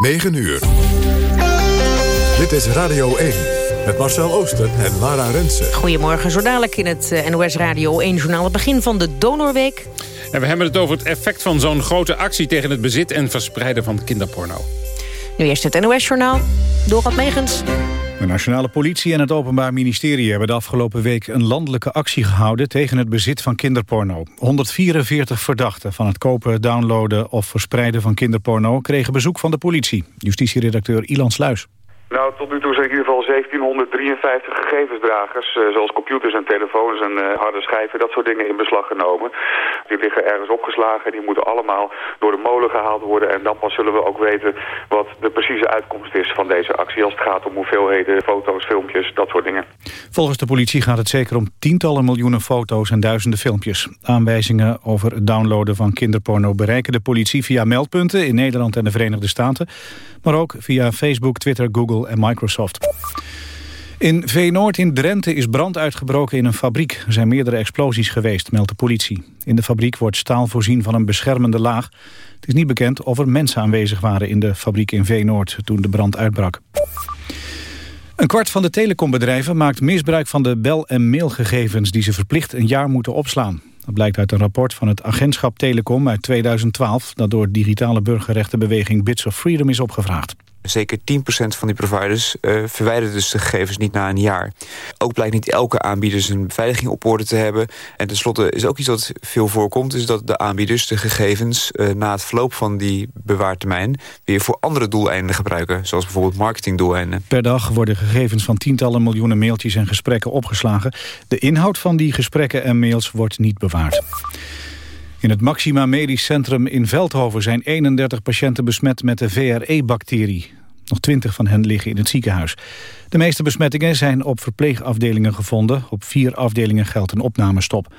9 uur. Dit is Radio 1 met Marcel Oosten en Lara Rensen. Goedemorgen, zo dadelijk in het eh, NOS Radio 1-journaal. Het begin van de Donorweek. En we hebben het over het effect van zo'n grote actie... tegen het bezit en verspreiden van kinderporno. Nu eerst het NOS-journaal. Dorot Megens. De nationale politie en het Openbaar Ministerie hebben de afgelopen week een landelijke actie gehouden tegen het bezit van kinderporno. 144 verdachten van het kopen, downloaden of verspreiden van kinderporno kregen bezoek van de politie. Justitieredacteur Ilan Sluis. Nou, tot nu toe zijn in ieder geval 1753 gegevensdragers, eh, zoals computers en telefoons en uh, harde schijven, dat soort dingen in beslag genomen. Die liggen ergens opgeslagen, die moeten allemaal door de molen gehaald worden en dan pas zullen we ook weten wat de precieze uitkomst is van deze actie als het gaat om hoeveelheden foto's, filmpjes, dat soort dingen. Volgens de politie gaat het zeker om tientallen miljoenen foto's en duizenden filmpjes. Aanwijzingen over het downloaden van kinderporno bereiken de politie via meldpunten in Nederland en de Verenigde Staten, maar ook via Facebook, Twitter, Google en Microsoft. In Veenoord in Drenthe is brand uitgebroken in een fabriek. Er zijn meerdere explosies geweest, meldt de politie. In de fabriek wordt staal voorzien van een beschermende laag. Het is niet bekend of er mensen aanwezig waren in de fabriek in Veenoord toen de brand uitbrak. Een kwart van de telecombedrijven maakt misbruik van de bel- en mailgegevens... die ze verplicht een jaar moeten opslaan. Dat blijkt uit een rapport van het agentschap Telecom uit 2012... dat door digitale burgerrechtenbeweging Bits of Freedom is opgevraagd. Zeker 10% van die providers uh, verwijderen dus de gegevens niet na een jaar. Ook blijkt niet elke aanbieder zijn beveiliging op orde te hebben. En tenslotte is ook iets wat veel voorkomt... is dat de aanbieders de gegevens uh, na het verloop van die bewaartermijn... weer voor andere doeleinden gebruiken, zoals bijvoorbeeld marketingdoeleinden. Per dag worden gegevens van tientallen miljoenen mailtjes en gesprekken opgeslagen. De inhoud van die gesprekken en mails wordt niet bewaard. In het Maxima Medisch Centrum in Veldhoven zijn 31 patiënten besmet met de VRE-bacterie. Nog 20 van hen liggen in het ziekenhuis. De meeste besmettingen zijn op verpleegafdelingen gevonden. Op vier afdelingen geldt een opnamestop.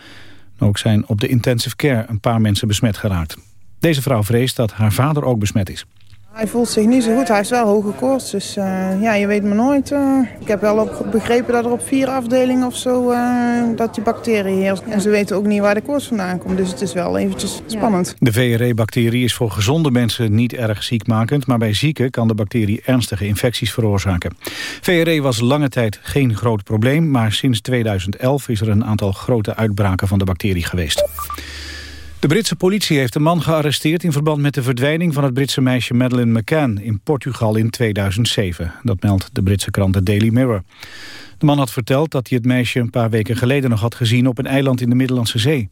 Ook zijn op de intensive care een paar mensen besmet geraakt. Deze vrouw vreest dat haar vader ook besmet is. Hij voelt zich niet zo goed. Hij is wel hoge koorts. Dus uh, ja, je weet maar nooit. Uh, ik heb wel op begrepen dat er op vier afdelingen of zo uh, dat die bacterie heerst. En ze weten ook niet waar de koorts vandaan komt. Dus het is wel eventjes spannend. De VRE-bacterie is voor gezonde mensen niet erg ziekmakend. Maar bij zieken kan de bacterie ernstige infecties veroorzaken. VRE was lange tijd geen groot probleem. Maar sinds 2011 is er een aantal grote uitbraken van de bacterie geweest. De Britse politie heeft een man gearresteerd in verband met de verdwijning van het Britse meisje Madeleine McCann in Portugal in 2007. Dat meldt de Britse krant The Daily Mirror. De man had verteld dat hij het meisje een paar weken geleden nog had gezien op een eiland in de Middellandse Zee.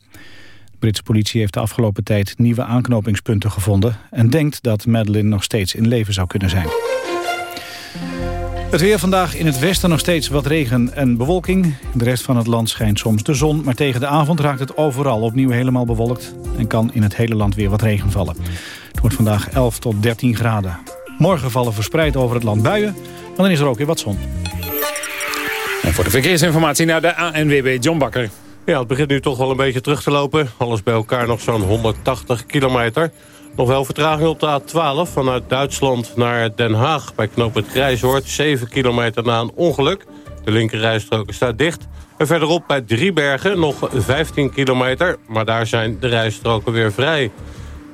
De Britse politie heeft de afgelopen tijd nieuwe aanknopingspunten gevonden en denkt dat Madeleine nog steeds in leven zou kunnen zijn. Het weer vandaag in het westen nog steeds wat regen en bewolking. In de rest van het land schijnt soms de zon... maar tegen de avond raakt het overal opnieuw helemaal bewolkt... en kan in het hele land weer wat regen vallen. Het wordt vandaag 11 tot 13 graden. Morgen vallen verspreid over het land buien, maar dan is er ook weer wat zon. En voor de verkeersinformatie naar de ANWB John Bakker. Ja, het begint nu toch wel een beetje terug te lopen. Alles bij elkaar nog zo'n 180 kilometer... Nog wel vertraging op de A12 vanuit Duitsland naar Den Haag... bij knoop het Grijshoort, 7 kilometer na een ongeluk. De linkerrijstrook staat dicht. En verderop bij Driebergen nog 15 kilometer... maar daar zijn de rijstroken weer vrij.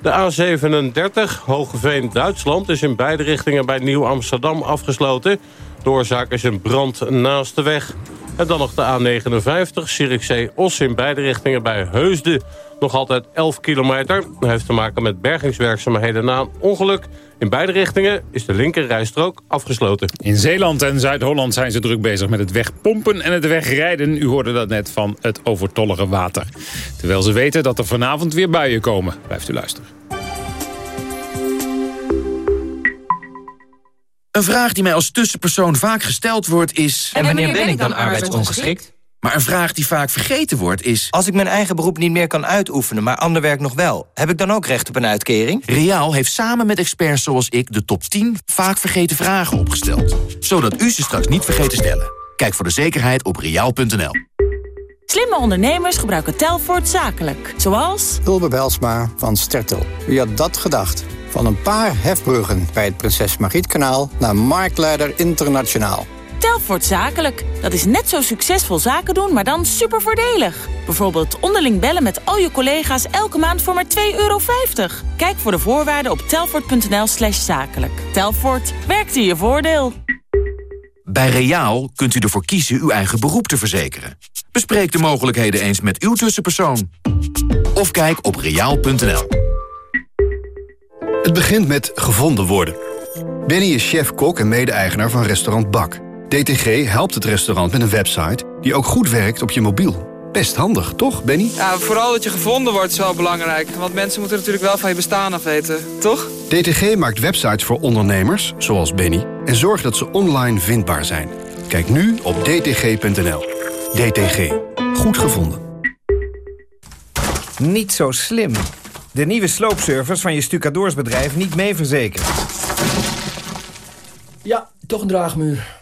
De A37, Hogeveen-Duitsland, is in beide richtingen bij Nieuw-Amsterdam afgesloten. De oorzaak is een brand naast de weg. En dan nog de A59, Zierikzee-Os in beide richtingen bij Heusden. Nog altijd 11 kilometer. Dat heeft te maken met bergingswerkzaamheden na een ongeluk. In beide richtingen is de linker rijstrook afgesloten. In Zeeland en Zuid-Holland zijn ze druk bezig met het wegpompen en het wegrijden. U hoorde dat net van het overtollige water. Terwijl ze weten dat er vanavond weer buien komen. Blijft u luisteren. Een vraag die mij als tussenpersoon vaak gesteld wordt is... En wanneer ben ik dan arbeidsongeschikt? Maar een vraag die vaak vergeten wordt is... Als ik mijn eigen beroep niet meer kan uitoefenen, maar ander werk nog wel... heb ik dan ook recht op een uitkering? Riaal heeft samen met experts zoals ik de top 10 vaak vergeten vragen opgesteld. Zodat u ze straks niet vergeet te stellen. Kijk voor de zekerheid op riaal.nl. Slimme ondernemers gebruiken Telfort zakelijk. Zoals... Ulbe Belsma van Stertel. Wie had dat gedacht? Van een paar hefbruggen bij het Prinses Margrietkanaal... naar Marktleider Internationaal. Telfort Zakelijk. Dat is net zo succesvol zaken doen, maar dan super voordelig. Bijvoorbeeld onderling bellen met al je collega's elke maand voor maar 2,50 euro. Kijk voor de voorwaarden op telfort.nl slash zakelijk. Telfort, werkt in je voordeel. Bij Reaal kunt u ervoor kiezen uw eigen beroep te verzekeren. Bespreek de mogelijkheden eens met uw tussenpersoon. Of kijk op reaal.nl. Het begint met gevonden worden. Benny is chef-kok en mede-eigenaar van restaurant Bak. DTG helpt het restaurant met een website die ook goed werkt op je mobiel. Best handig, toch, Benny? Ja, vooral dat je gevonden wordt is wel belangrijk. Want mensen moeten natuurlijk wel van je bestaan af weten, toch? DTG maakt websites voor ondernemers, zoals Benny... en zorgt dat ze online vindbaar zijn. Kijk nu op dtg.nl. DTG. Goed gevonden. Niet zo slim. De nieuwe sloopservice van je stucadoorsbedrijf niet mee verzekerd. Ja, toch een draagmuur.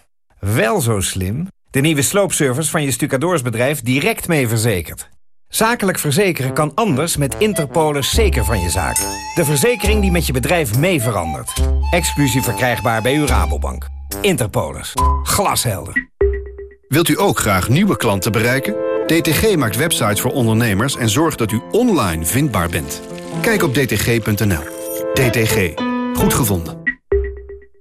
Wel zo slim. De nieuwe sloopservice van je stucadoorsbedrijf direct mee verzekerd. Zakelijk verzekeren kan anders met Interpolis zeker van je zaak. De verzekering die met je bedrijf mee verandert. Exclusief verkrijgbaar bij uw Rabobank. Interpolis. Glashelder. Wilt u ook graag nieuwe klanten bereiken? DTG maakt websites voor ondernemers en zorgt dat u online vindbaar bent. Kijk op dtg.nl. DTG. Goed gevonden.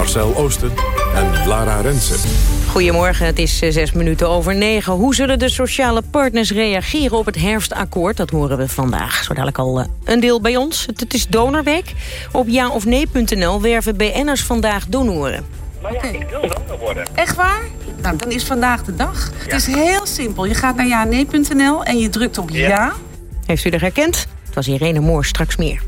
Marcel Oosten en Lara Rensen. Goedemorgen, het is eh, zes minuten over negen. Hoe zullen de sociale partners reageren op het herfstakkoord? Dat horen we vandaag. Zo dadelijk al eh, een deel bij ons. Het is donorweek. Op ja of nee.nl werven BN'ers vandaag donoren. Maar ja, ik wil donor worden. Echt waar? Nou, dan is vandaag de dag. Het is heel simpel. Je gaat naar ja-nee.nl en je drukt op ja. ja. Heeft u er herkend? Het was Irene Moor, straks meer.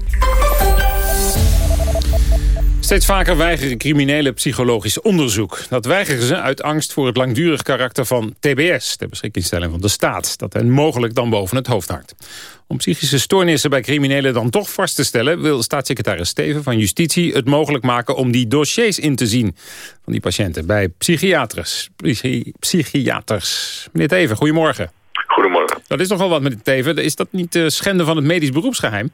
Steeds vaker weigeren criminelen psychologisch onderzoek. Dat weigeren ze uit angst voor het langdurig karakter van TBS... de beschikkingstelling van de staat, dat hen mogelijk dan boven het hoofd hangt. Om psychische stoornissen bij criminelen dan toch vast te stellen... wil staatssecretaris Steven van Justitie het mogelijk maken... om die dossiers in te zien van die patiënten bij psychiaters. Psychi psychiaters. Meneer Teven, goedemorgen. Goedemorgen. Dat is nogal wat, meneer Teven. Is dat niet schenden van het medisch beroepsgeheim?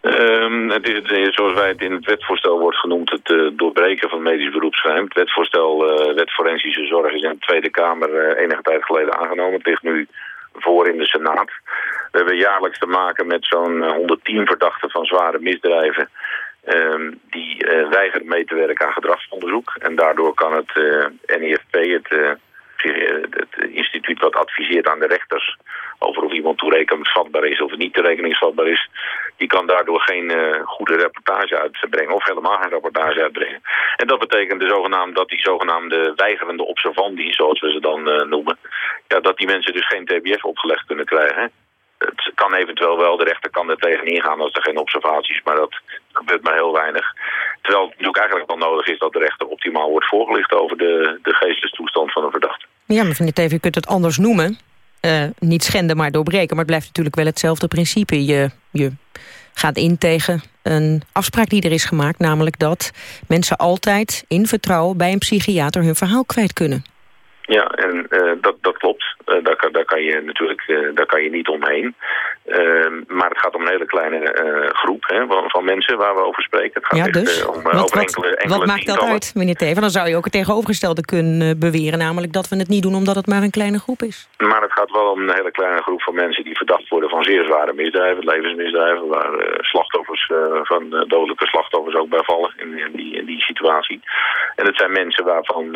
Um, het is zoals wij het in het wetvoorstel wordt genoemd, het uh, doorbreken van medisch beroepsgeheim. Het wetvoorstel uh, Wet Forensische Zorg is in de Tweede Kamer uh, enige tijd geleden aangenomen. Het ligt nu voor in de Senaat. We hebben jaarlijks te maken met zo'n 110 verdachten van zware misdrijven. Um, die weigeren mee te werken aan gedragsonderzoek. En daardoor kan het NIFP, het het instituut wat adviseert aan de rechters over of iemand toerekeningsvatbaar is of niet toerekeningsvatbaar is, die kan daardoor geen uh, goede reportage uitbrengen of helemaal geen rapportage uitbrengen. En dat betekent de zogenaamde, dat die zogenaamde weigerende observandi, zoals we ze dan uh, noemen, ja, dat die mensen dus geen TBS opgelegd kunnen krijgen. Het kan eventueel wel, de rechter kan er tegen ingaan als er geen observaties, maar dat gebeurt maar heel weinig. Terwijl het natuurlijk eigenlijk wel nodig is dat de rechter optimaal wordt voorgelicht over de, de geestestoestand van een verdachte. Ja, maar meneer Teven, je kunt het anders noemen. Uh, niet schenden, maar doorbreken. Maar het blijft natuurlijk wel hetzelfde principe. Je, je gaat in tegen een afspraak die er is gemaakt. Namelijk dat mensen altijd in vertrouwen bij een psychiater hun verhaal kwijt kunnen. Ja, en uh, dat, dat klopt. Uh, daar, kan, daar kan je natuurlijk uh, daar kan je niet omheen. Ehm, maar het gaat om een hele kleine groep hè, van, van, mensen waar we over spreken. Het gaat ja, dus? om wat, over enkele, enkele wat maakt dat uit, meneer Teven? Dan zou je ook het tegenovergestelde kunnen beweren. Namelijk dat we het niet doen omdat het maar een kleine groep is. Maar het gaat wel om een hele kleine groep van mensen die verdacht worden van zeer zware misdrijven. Levensmisdrijven waar slachtoffers van dodelijke slachtoffers ook bij vallen in, in, die, in die situatie. En het zijn mensen waarvan,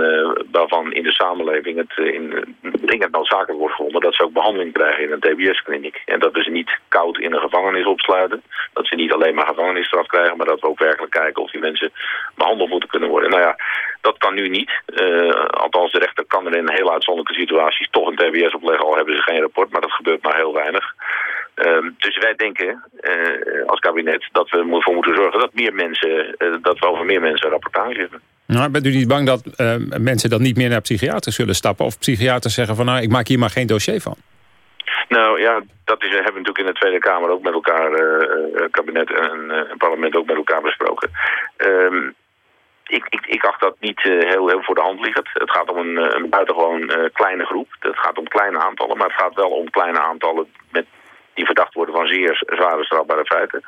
waarvan in de samenleving het in dringend noodzakelijk wordt gevonden dat ze ook behandeling krijgen in een TBS-kliniek. En dat we ze niet koud in een gevangenis opsluiten. Dat ze niet alleen maar gevangenisstraf krijgen, maar dat we ook werkelijk kijken of die mensen behandeld moeten kunnen worden. Nou ja, dat kan nu niet. Uh, althans, de rechter kan er in heel uitzonderlijke situaties toch een TBS opleggen, al hebben ze geen rapport, maar dat gebeurt maar heel weinig. Ehm, dus wij denken als kabinet dat we ervoor moeten zorgen dat, meer mensen, dat we over meer mensen rapportage hebben. Nou, bent u niet bang dat mensen dan niet meer naar psychiaters zullen stappen? Of psychiaters zeggen van nou, ik maak hier maar geen dossier van? Nou ja, dat is, hebben we natuurlijk in de Tweede Kamer ook met elkaar, uh, kabinet en uh, parlement ook met elkaar besproken. Um, ik, ik, ik acht dat niet heel, heel voor de hand liggend. Het gaat om een, een buitengewoon kleine groep. Het gaat om kleine aantallen, maar het gaat wel om kleine aantallen met die verdacht worden van zeer zware strafbare feiten.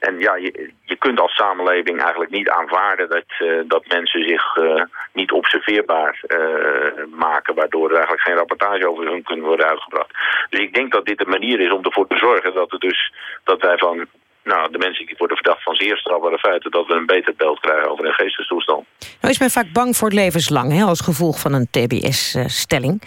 En ja, je, je kunt als samenleving eigenlijk niet aanvaarden dat, uh, dat mensen zich uh, niet observeerbaar uh, maken, waardoor er eigenlijk geen rapportage over hun kunnen worden uitgebracht. Dus ik denk dat dit een manier is om ervoor te zorgen dat, er dus, dat wij van nou, de mensen die worden verdacht van zeer strafbare feiten... dat we een beter beeld krijgen over hun geestestoestand. Nou is men vaak bang voor het levenslang, hè, als gevolg van een TBS-stelling.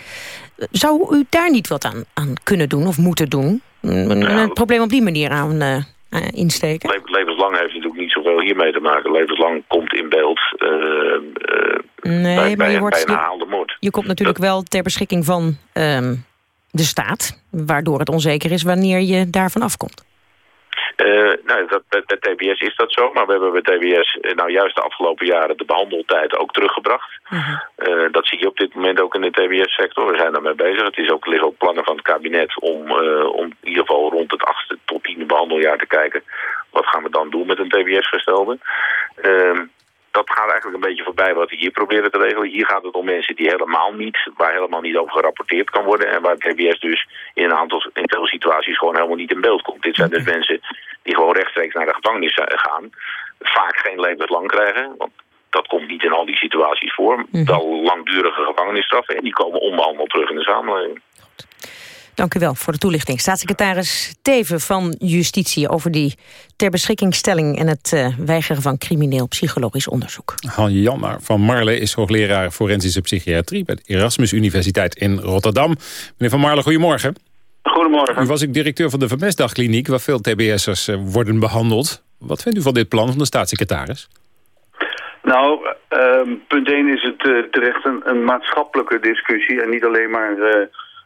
Zou u daar niet wat aan, aan kunnen doen of moeten doen? Een, nou, probleem op die manier aan uh, insteken? Le levenslang heeft natuurlijk niet zoveel hiermee te maken. Levenslang komt in beeld uh, nee, bij, maar je, wordt, een moord. Je komt natuurlijk wel ter beschikking van um, de staat... waardoor het onzeker is wanneer je daarvan afkomt. Uh, nou, dat, bij, bij, TBS is dat zo, maar we hebben bij TBS nou juist de afgelopen jaren de behandeltijd ook teruggebracht. -huh. uh, dat zie je op dit moment ook in de TBS-sector. We zijn daarmee bezig. Het is ook, liggen ook plannen van het kabinet om, om in ieder geval rond het achtste tot tiende behandeljaar te kijken. Wat gaan we dan doen met een TBS-gestelde? Ehm, dat gaat eigenlijk een beetje voorbij wat we hier proberen te regelen. Hier gaat het om mensen die helemaal niet, waar helemaal niet over gerapporteerd kan worden. En waar TBS dus in een aantal, in veel situaties gewoon helemaal niet in beeld komt. Dit zijn dus mensen die gewoon rechtstreeks naar de gevangenis gaan. Vaak geen levenslang krijgen, want dat komt niet in al die situaties voor. Wel langdurige gevangenisstraffen en die komen onbehandeld terug in de samenleving. Dank u wel voor de toelichting. Staatssecretaris Teven van Justitie over die ter beschikkingstelling en het uh, weigeren van crimineel psychologisch onderzoek. Han van Marle is hoogleraar forensische psychiatrie bij de Erasmus Universiteit in Rotterdam. Meneer van Marle, goedemorgen. Goedemorgen. U was ik directeur van de Vermestdagkliniek waar veel TBS'ers uh, worden behandeld. Wat vindt u van dit plan van de staatssecretaris? Nou, uh, punt 1 is het uh, terecht een, een, maatschappelijke discussie en niet alleen maar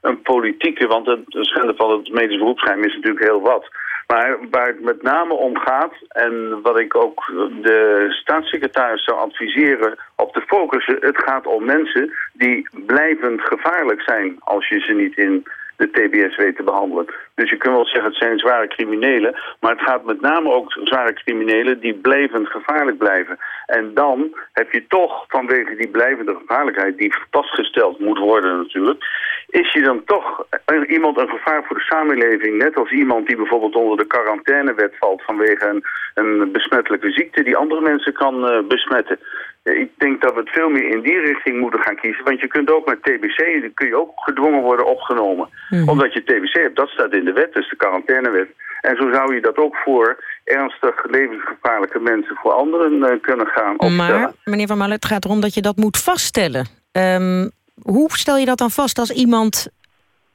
een politieke, want het schenden van het medisch beroepsgeheim is natuurlijk heel wat. Maar waar het met name om gaat, en wat ik ook de staatssecretaris zou adviseren op te focussen, het gaat om mensen die blijvend gevaarlijk zijn als je ze niet in de TBS weet te behandelen. Dus je kunt wel zeggen het zijn zware criminelen, maar het gaat met name ook zware criminelen die blijvend gevaarlijk blijven. En dan heb je toch vanwege die blijvende gevaarlijkheid die vastgesteld moet worden natuurlijk, is je dan toch iemand een gevaar voor de samenleving, net als iemand die bijvoorbeeld onder de quarantainewet valt vanwege een, een besmettelijke ziekte die andere mensen kan uh, besmetten. Ik denk dat we het veel meer in die richting moeten gaan kiezen. Want je kunt ook met TBC, kun je ook gedwongen worden opgenomen. Mm. Omdat je TBC hebt, dat staat in de wet, dus de quarantainewet. En zo zou je dat ook voor ernstig levensgevaarlijke mensen voor anderen uh, kunnen gaan opstellen. Maar, meneer Van Malen, het gaat erom dat je dat moet vaststellen. Um, hoe stel je dat dan vast als iemand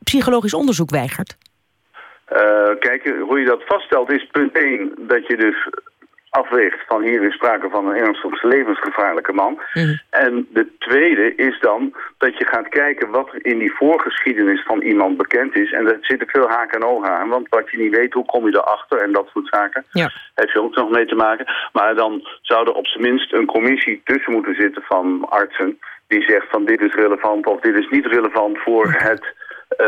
psychologisch onderzoek weigert? Uh, kijk, hoe je dat vaststelt is punt 1 dat je dus afweegt van hier is sprake van een ernstig levensgevaarlijke man. Mm. En de tweede is dan dat je gaat kijken wat in die voorgeschiedenis van iemand bekend is. En daar zitten veel haken en ogen aan. Want wat je niet weet, hoe kom je erachter en dat soort zaken. Ja. Heeft je ook nog mee te maken. Maar dan zou er op zijn minst een commissie tussen moeten zitten van artsen. Die zegt van dit is relevant of dit is niet relevant voor het... Uh,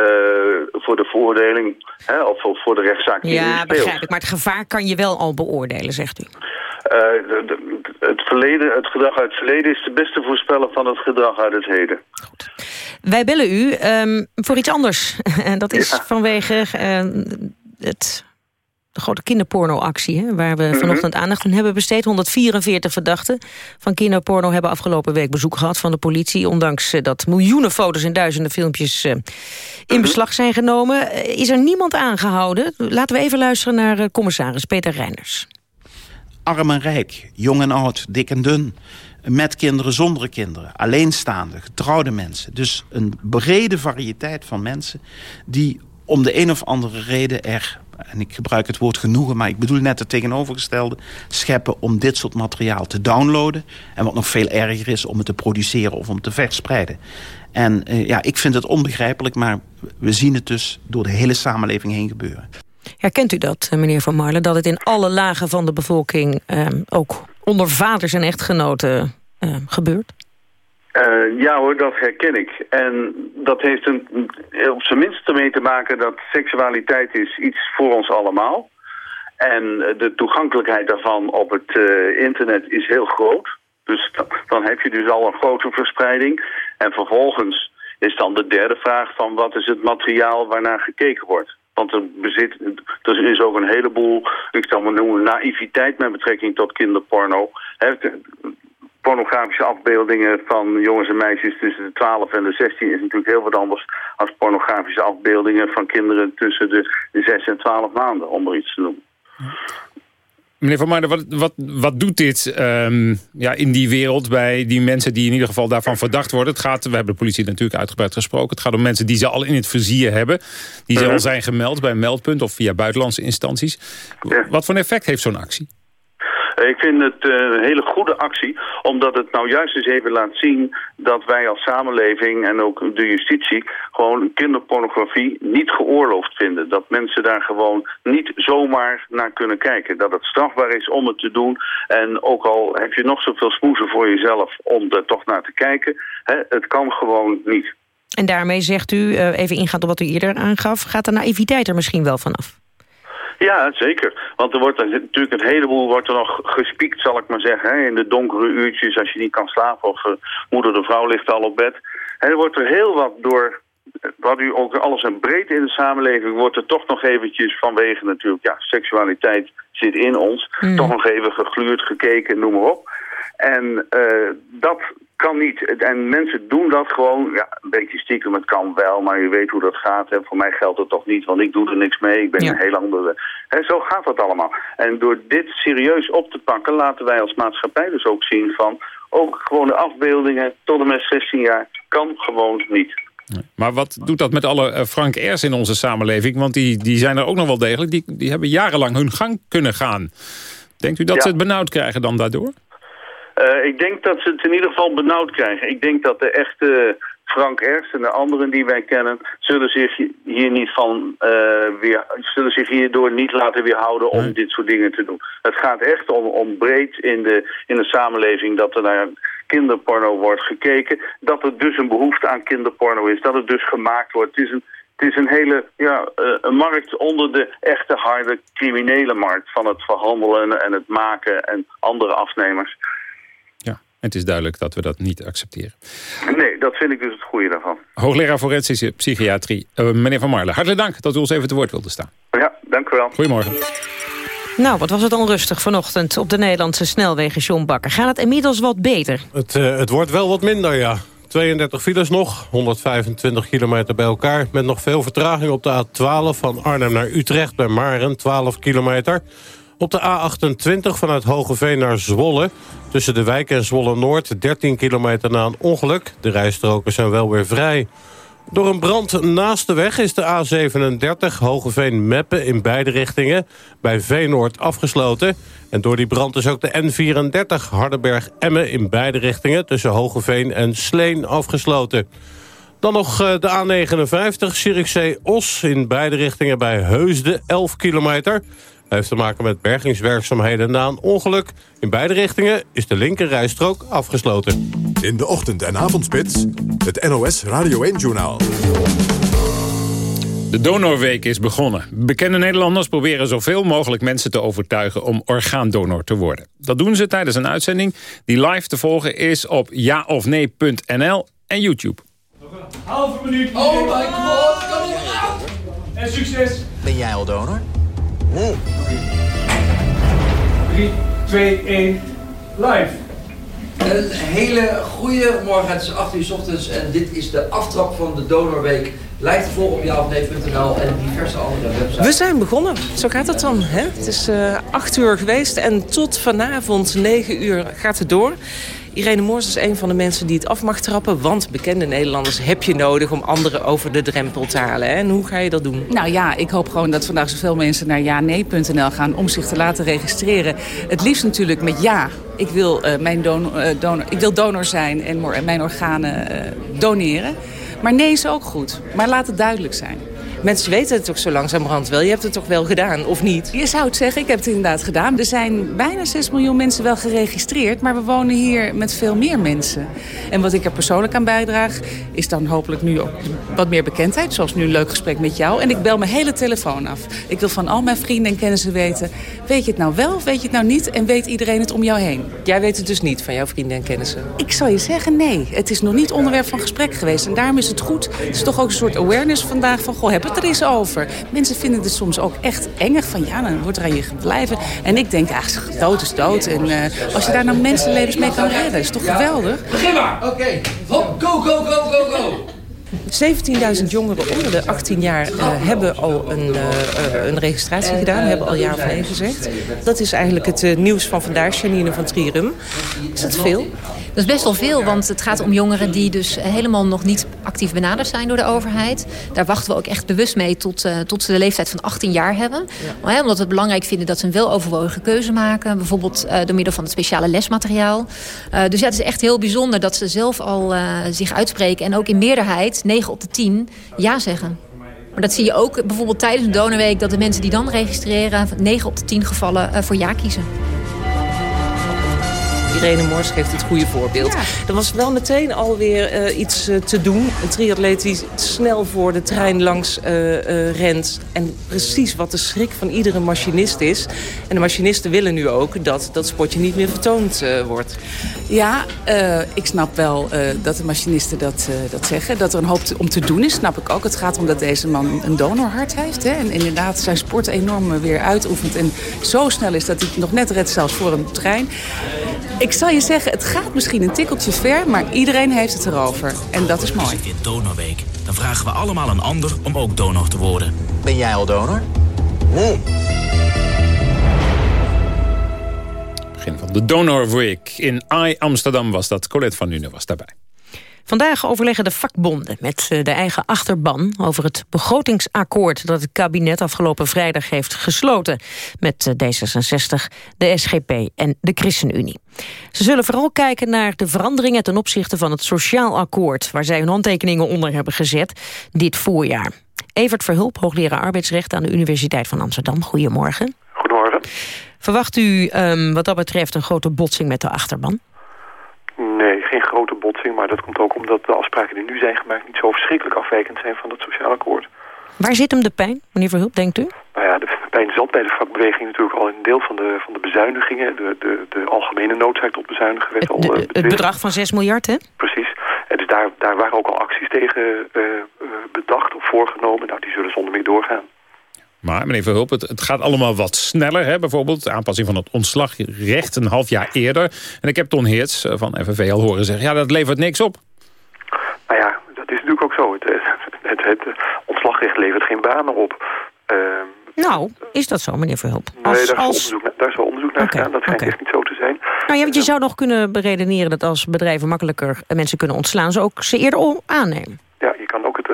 voor de veroordeling hè, of voor de rechtszaak die Ja, begrijp ik. Maar het gevaar kan je wel al beoordelen, zegt u. De, de, het, verleden, het gedrag uit het verleden is de beste voorspeller van het gedrag uit het heden. Goed. Wij bellen u um, voor iets anders. En dat is ja. vanwege uh, het de grote kinderpornoactie... Hè, waar we -hmm. vanochtend aandacht aan hebben besteed. 144 verdachten van kinderporno hebben afgelopen week bezoek gehad van de politie. Ondanks uh, dat miljoenen foto's en duizenden filmpjes uh, in -hmm. beslag zijn genomen. Uh, is er niemand aangehouden? Laten we even luisteren naar commissaris Peter Reiners. Arm en rijk, jong en oud, dik en dun met kinderen, zonder kinderen, alleenstaande, getrouwde mensen. Dus een brede variëteit van mensen die om de een of andere reden er en ik gebruik het woord genoegen... maar ik bedoel net het tegenovergestelde... scheppen om dit soort materiaal te downloaden... en wat nog veel erger is om het te produceren of om te verspreiden. En uh, ja, ik vind het onbegrijpelijk, maar we zien het dus door de hele samenleving heen gebeuren. Herkent u dat, eh, meneer Van Marlen, dat het in alle lagen van de bevolking... Ehm, ook onder vaders en echtgenoten ehm, gebeurt? Uh, ja hoor, dat herken ik. En dat heeft een, op zijn minst ermee te maken dat seksualiteit is iets voor ons allemaal. En de toegankelijkheid daarvan op het uh, internet is heel groot. Dus dan heb je dus al een grote verspreiding. En vervolgens is dan de derde vraag van wat is het materiaal waarnaar gekeken wordt. Want er, bezit, er is ook een heleboel, ik zal maar noemen, naïviteit met betrekking tot kinderporno. Pornografische afbeeldingen van jongens en meisjes tussen de 12 en de 16 is natuurlijk heel wat anders als pornografische afbeeldingen van kinderen tussen de 6 en 12 maanden, om er iets te noemen. Meneer Van Maarden, wat, wat, wat doet dit um, ja, in die wereld bij die mensen die in ieder geval daarvan verdacht worden? Het gaat, we hebben de politie natuurlijk uitgebreid gesproken. Het gaat om mensen die ze al in het vizier hebben. Die ze al zijn gemeld bij een meldpunt of via buitenlandse instanties. Wat voor een effect heeft zo'n actie? Ik vind het eh, een hele goede actie, omdat het nou juist eens even laat zien dat wij als samenleving en ook de justitie gewoon kinderpornografie niet geoorloofd vinden. Dat mensen daar gewoon niet zomaar naar kunnen kijken. Dat het strafbaar is om het te doen. En ook al heb je nog zoveel smoezen voor jezelf om er toch naar te kijken, hè, het kan gewoon niet. En daarmee zegt u, eh, even ingaand op wat u eerder aangaf, gaat de naïviteit er misschien wel vanaf? Ja, zeker. Want er wordt er, natuurlijk een heleboel wordt er nog gespiekt, zal ik maar zeggen. Hè, in de donkere uurtjes, als je niet kan slapen of uh, moeder de vrouw ligt al op bed. En er wordt er heel wat door, wat u ook alles en breed in de samenleving, wordt er toch nog eventjes vanwege natuurlijk, ja, seksualiteit zit in ons. Mm. Toch nog even gegluurd, gekeken, noem maar op. En uh, dat kan niet. En mensen doen dat gewoon, ja, een beetje stiekem, het kan wel, maar je weet hoe dat gaat. En voor mij geldt het toch niet, want ik doe er niks mee. Ik ben een heel andere... Zo gaat dat allemaal. En door dit serieus op te pakken, laten wij als maatschappij dus ook zien van... ook gewone afbeeldingen tot en met 16 jaar kan gewoon niet. Maar wat doet dat met alle uh, Frank Ers in onze samenleving? Want die, die zijn er ook nog wel degelijk. Die, die hebben jarenlang hun gang kunnen gaan. Denkt u dat ze het benauwd krijgen dan daardoor? Uh, ik denk dat ze het in ieder geval benauwd krijgen. Ik denk dat de echte Frank Ernst en de anderen die wij kennen... zullen zich hier niet van uh, weer, zullen zich hierdoor niet laten weerhouden om dit soort dingen te doen. Het gaat echt om, om breed in de, in de samenleving dat er naar kinderporno wordt gekeken. Dat er dus een behoefte aan kinderporno is. Dat het dus gemaakt wordt. Het is een, het is een hele ja, uh, een markt onder de echte harde criminele markt... van het verhandelen en het maken en andere afnemers het is duidelijk dat we dat niet accepteren. Nee, dat vind ik dus het goede daarvan. Hoogleraar Forensische Psychiatrie, uh, meneer Van Marlen. Hartelijk dank dat u ons even te woord wilde staan. Ja, dank u wel. Goedemorgen. Nou, wat was het onrustig vanochtend op de Nederlandse snelwegen, John Bakker. Gaat het inmiddels wat beter? Het, uh, het wordt wel wat minder, ja. 32 files nog, 125 kilometer bij elkaar... met nog veel vertraging op de A12 van Arnhem naar Utrecht bij Maren, 12 kilometer... Op de A28 vanuit Hogeveen naar Zwolle. Tussen de wijk en Zwolle-Noord, 13 kilometer na een ongeluk. De rijstroken zijn wel weer vrij. Door een brand naast de weg is de A37 Hogeveen-Meppen in beide richtingen... bij Veenoord afgesloten. En door die brand is ook de N34 Hardenberg-Emmen in beide richtingen... tussen Hogeveen en Sleen afgesloten. Dan nog eh, de A59 Zierikzee-Os in beide richtingen bij Heusden, 11 kilometer heeft te maken met bergingswerkzaamheden na een ongeluk. In beide richtingen is de linkerrijstrook afgesloten. In de ochtend- en avondspits, het NOS Radio 1-journaal. De Donorweek is begonnen. Bekende Nederlanders proberen zoveel mogelijk mensen te overtuigen om orgaandonor te worden. Dat doen ze tijdens een uitzending die live te volgen is op jaofnee.nl en YouTube. Nog een halve minuut. Oh my god, kom En succes. Ben jij al donor? 3, 2, 1, live. Een hele goede morgen, het is 8 uur s ochtends en dit is de aftrap van de Donorweek. Lijkt volgen op jaofnee.nl en diverse andere websites. We zijn begonnen, zo gaat het dan. Hè? Het is uh, 8 uur geweest en tot vanavond 9 uur gaat het door. Irene Moors is een van de mensen die het af mag trappen. Want bekende Nederlanders heb je nodig om anderen over de drempel te halen. En hoe ga je dat doen? Nou ja, ik hoop gewoon dat vandaag zoveel mensen naar ja-nee.nl gaan... om zich te laten registreren. Het liefst natuurlijk met ja. Ik wil, uh, mijn donor, donor, ik wil donor zijn en mijn organen uh, doneren. Maar nee is ook goed. Maar laat het duidelijk zijn. Mensen weten het toch zo langzamerhand wel. Je hebt het toch wel gedaan, of niet? Je zou het zeggen, ik heb het inderdaad gedaan. Er zijn bijna 6 miljoen mensen wel geregistreerd... maar we wonen hier met veel meer mensen. En wat ik er persoonlijk aan bijdraag... is dan hopelijk nu ook wat meer bekendheid. Zoals nu een leuk gesprek met jou. En ik bel mijn hele telefoon af. Ik wil van al mijn vrienden en kennissen weten... weet je het nou wel of weet je het nou niet? En weet iedereen het om jou heen? Jij weet het dus niet van jouw vrienden en kennissen? Ik zal je zeggen, nee. Het is nog niet onderwerp van gesprek geweest. En daarom is het goed. Het is toch ook een soort awareness vandaag van... goh, heb het er eens over. Mensen vinden het soms ook echt engig van... ja, dan wordt er aan je geblijven. En ik denk, ah, dood is dood. En uh, als je daar nou mensenlevens mee kan redden, is toch geweldig? Begin maar! Oké, okay. go, go, go, go, go! 17.000 jongeren onder de 18 jaar uh, hebben al een, uh, een registratie gedaan. Hebben al ja of nee gezegd. Dat is eigenlijk het nieuws van vandaag, Janine van Trierum. Is dat veel? Dat is best wel veel, want het gaat om jongeren die dus helemaal nog niet actief benaderd zijn door de overheid. Daar wachten we ook echt bewust mee tot, uh, tot ze de leeftijd van 18 jaar hebben. Ja. Hè, omdat we het belangrijk vinden dat ze een weloverwogen keuze maken. Bijvoorbeeld uh, door middel van het speciale lesmateriaal. Uh, dus ja, het is echt heel bijzonder dat ze zelf al zich uitspreken. En ook in meerderheid, 9 op de 10, ja zeggen. Maar dat zie je ook bijvoorbeeld tijdens de donorweek... dat de mensen die dan registreren 9 op de 10 gevallen voor ja kiezen. Irene Mors geeft het goede voorbeeld. Ja. Er was wel meteen alweer uh, iets uh, te doen. Een triatleet die snel voor de trein langs uh, rent. En precies wat de schrik van iedere machinist is. En de machinisten willen nu ook dat dat sportje niet meer vertoond wordt. Ja, ik snap wel dat de machinisten dat, dat zeggen. Dat er een hoop te, om te doen is, snap ik ook. Het gaat om dat deze man een donorhart heeft. Hè? En inderdaad zijn sport enorm weer uitoefent. En zo snel is dat hij nog net redt zelfs voor een trein. Ik zal je zeggen, het gaat misschien een tikkeltje ver, maar iedereen heeft het erover. En dat is mooi. in Donorweek, dan vragen we allemaal een ander om ook donor te worden. Ben jij al donor? Nee. Begin van de Donorweek in I Amsterdam was dat. Colette van Nuenen was daarbij. Vandaag overleggen de vakbonden met eh, de eigen achterban over het begrotingsakkoord dat het kabinet afgelopen vrijdag heeft gesloten met eh, D66, de SGP en de ChristenUnie. Ze zullen vooral kijken naar de veranderingen ten opzichte van het sociaal akkoord waar zij hun handtekeningen onder hebben gezet dit voorjaar. Evert Verhulp, hoogleraar arbeidsrecht aan de Universiteit van Amsterdam. Goedemorgen. Goedemorgen. Verwacht u um, wat dat betreft een grote botsing met de achterban? Nee, geen grote botsing, maar dat komt ook omdat de afspraken die nu zijn gemaakt niet zo verschrikkelijk afwijkend zijn van het sociaal akkoord. Waar zit hem de pijn, meneer Verhulp, denkt u? Nou ja, de pijn zat bij de vakbeweging natuurlijk al een deel van de, van de bezuinigingen. De, de, de algemene noodzaak tot bezuinigen werd het, al uh, Het bedrag van 6 miljard, hè? Precies. En dus daar, daar waren ook al acties tegen uh, bedacht of voorgenomen. Nou, die zullen zonder meer doorgaan. Maar meneer Verhulp, het, het, gaat allemaal wat sneller. Hè? Bijvoorbeeld de aanpassing van het ontslagrecht een half jaar eerder. En ik heb Ton Heerts van FNV al horen zeggen... ja, dat levert niks op. Nou ja, dat is natuurlijk ook zo. Het, het, het ontslagrecht levert geen banen op. Uh, nou, is dat zo, meneer Verhulp? Als, nee, daar is, als... onderzoek, daar is wel onderzoek naar okay, gedaan. Dat schijnt okay. echt niet zo te zijn. Nou ja, want je zou nog kunnen beredeneren dat als bedrijven makkelijker mensen kunnen ontslaan... ze ook ze eerder aannemen. Ja, je kan ook het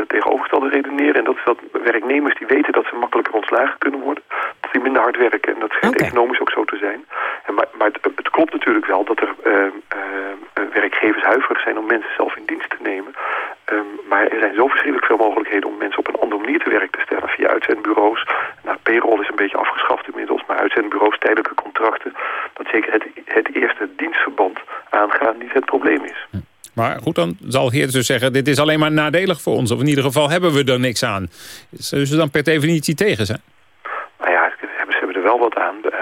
En dat is dat werknemers die weten dat ze makkelijker ontslagen kunnen worden... dat die minder hard werken. En dat schijnt okay. economisch ook zo te zijn. En maar maar het, het, klopt natuurlijk wel dat er uh, uh, werkgevers huiverig zijn om mensen zelf in dienst te nemen. Um, maar er zijn zo verschrikkelijk veel mogelijkheden om mensen op een andere manier te werk te stellen via uitzendbureaus. Nou, payroll is een beetje afgeschaft inmiddels, maar uitzendbureaus, tijdelijke contracten, dat zeker het, het eerste dienstverband aangaan niet het probleem is. Hm. Maar goed, dan zal Geert dus zeggen... dit is alleen maar nadelig voor ons. Of in ieder geval hebben we er niks aan. Zullen ze dan per definitie tegen zijn? Nou ja, ze hebben er wel wat aan. De,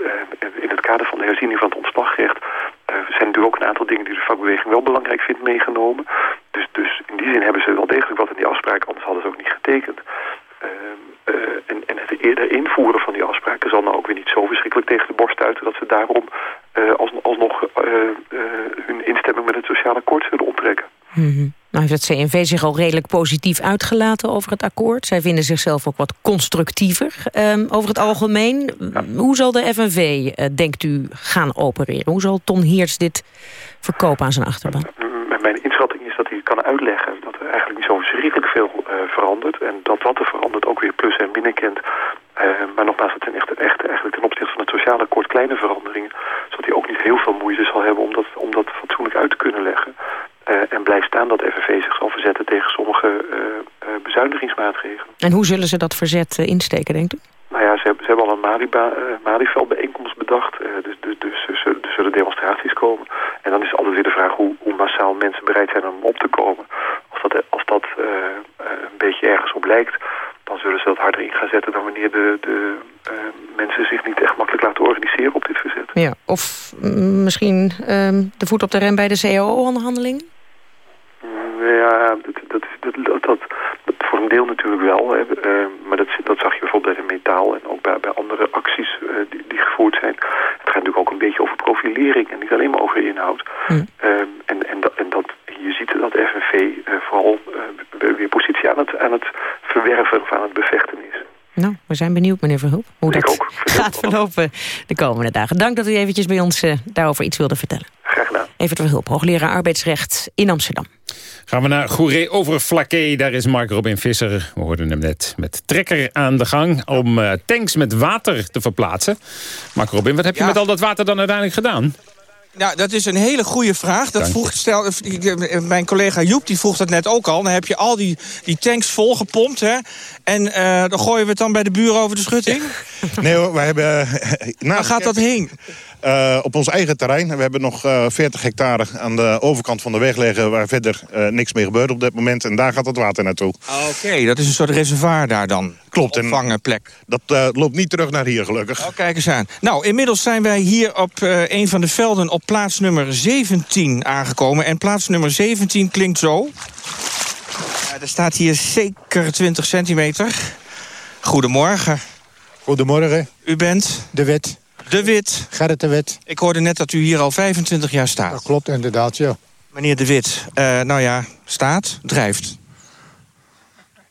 uh, in het kader van de herziening van het ontslagrecht... Uh, zijn natuurlijk ook een aantal dingen die de vakbeweging wel belangrijk vindt meegenomen. Dus, dus in die zin hebben ze wel degelijk wat in die afspraak... anders hadden ze ook niet getekend. En, en het eerder invoeren van die afspraken zal nou ook weer niet zo verschrikkelijk tegen de borst stuiten... dat ze daarom als, alsnog instemming met het sociale akkoord zullen onttrekken. Mm -hmm. Nou heeft het CNV zich al redelijk positief uitgelaten over het akkoord. Zij vinden zichzelf ook wat constructiever. Um, over het algemeen, ja. hoe zal de FNV, denkt u, gaan opereren? Hoe zal Ton Heers dit verkopen aan zijn achterban? Mijn inschatting is dat hij kan uitleggen dat er eigenlijk niet zo verschrikkelijk veel uh, verandert. En dat wat er verandert ook weer plus en min kent. Uh, maar nogmaals, het zijn echt, echt eigenlijk ten opzichte van het sociale akkoord kleine veranderingen. Zodat hij ook niet heel veel moeite zal hebben om dat, om dat fatsoenlijk uit te kunnen leggen. Uh, en blijft staan dat FNV zich zal verzetten tegen sommige bezuinigingsmaatregelen. En hoe zullen ze dat verzet insteken, denkt u? Nou ja, ze hebben, ze hebben al een Maliba, Malieveld bijeenkomst bedacht. dus, dus, dus, dus, er zullen demonstraties komen. En dan is altijd weer de vraag hoe, hoe massaal mensen bereid zijn om op te komen. Als dat, als dat een beetje ergens op lijkt, zullen ze dat harder in gaan zetten dan wanneer de, de mensen zich niet echt makkelijk laten organiseren op dit verzet. Ja, of mm, misschien ehm, de voet op de rem bij de CAO-onderhandeling? Ja, dat, dat, dat, dat, voor een deel natuurlijk wel. Hè. maar dat, dat zag je bijvoorbeeld bij de metaal en ook bij, bij andere acties die, die gevoerd zijn. Het gaat natuurlijk ook een beetje over profilering en niet alleen maar over inhoud. en, en, dat, en dat, je ziet dat FNV vooral weer positie aan het, aan het verwerven of aan het bevechten is. Nou, we zijn benieuwd, meneer Verhulp, hoe dat gaat verlopen de komende dagen. Dank dat u eventjes bij ons uh, daarover iets wilde vertellen. Graag gedaan. Evert Verhulp, hoogleraar arbeidsrecht in Amsterdam. Gaan we naar Goeree Overflakke. Daar is Mark Robin Visser. We hoorden hem net met trekker aan de gang... om uh, tanks met water te verplaatsen. Mark Robin, wat heb je ja. met al dat water dan uiteindelijk gedaan? Nou, dat is een hele goede vraag. Dat vroeg, stel, mijn collega Joep die vroeg dat net ook al. Dan heb je al die, die tanks volgepompt. Hè? En uh, dan gooien we het dan bij de buren over de schutting? Nee hoor, wij hebben... Waar gaat dat heen? Uh, op ons eigen terrein. We hebben nog uh, 40 hectare aan de overkant van de weg liggen... waar verder uh, niks meer gebeurt op dit moment. En daar gaat het water naartoe. Oké, okay, dat is een soort reservoir daar dan. Klopt. Een plek. Dat loopt niet terug naar hier, gelukkig. Oh, kijk eens aan. Nou, inmiddels zijn wij hier op een van de velden op plaats nummer 17 aangekomen. En plaats nummer 17 klinkt zo. er staat hier zeker 20 centimeter. Goedemorgen. Goedemorgen. U bent? De Wit. De Wit. Gerrit de Wit. Ik hoorde net dat u hier al 25 jaar staat. Dat klopt inderdaad, ja. Meneer de Wit, uh, nou ja, staat, drijft.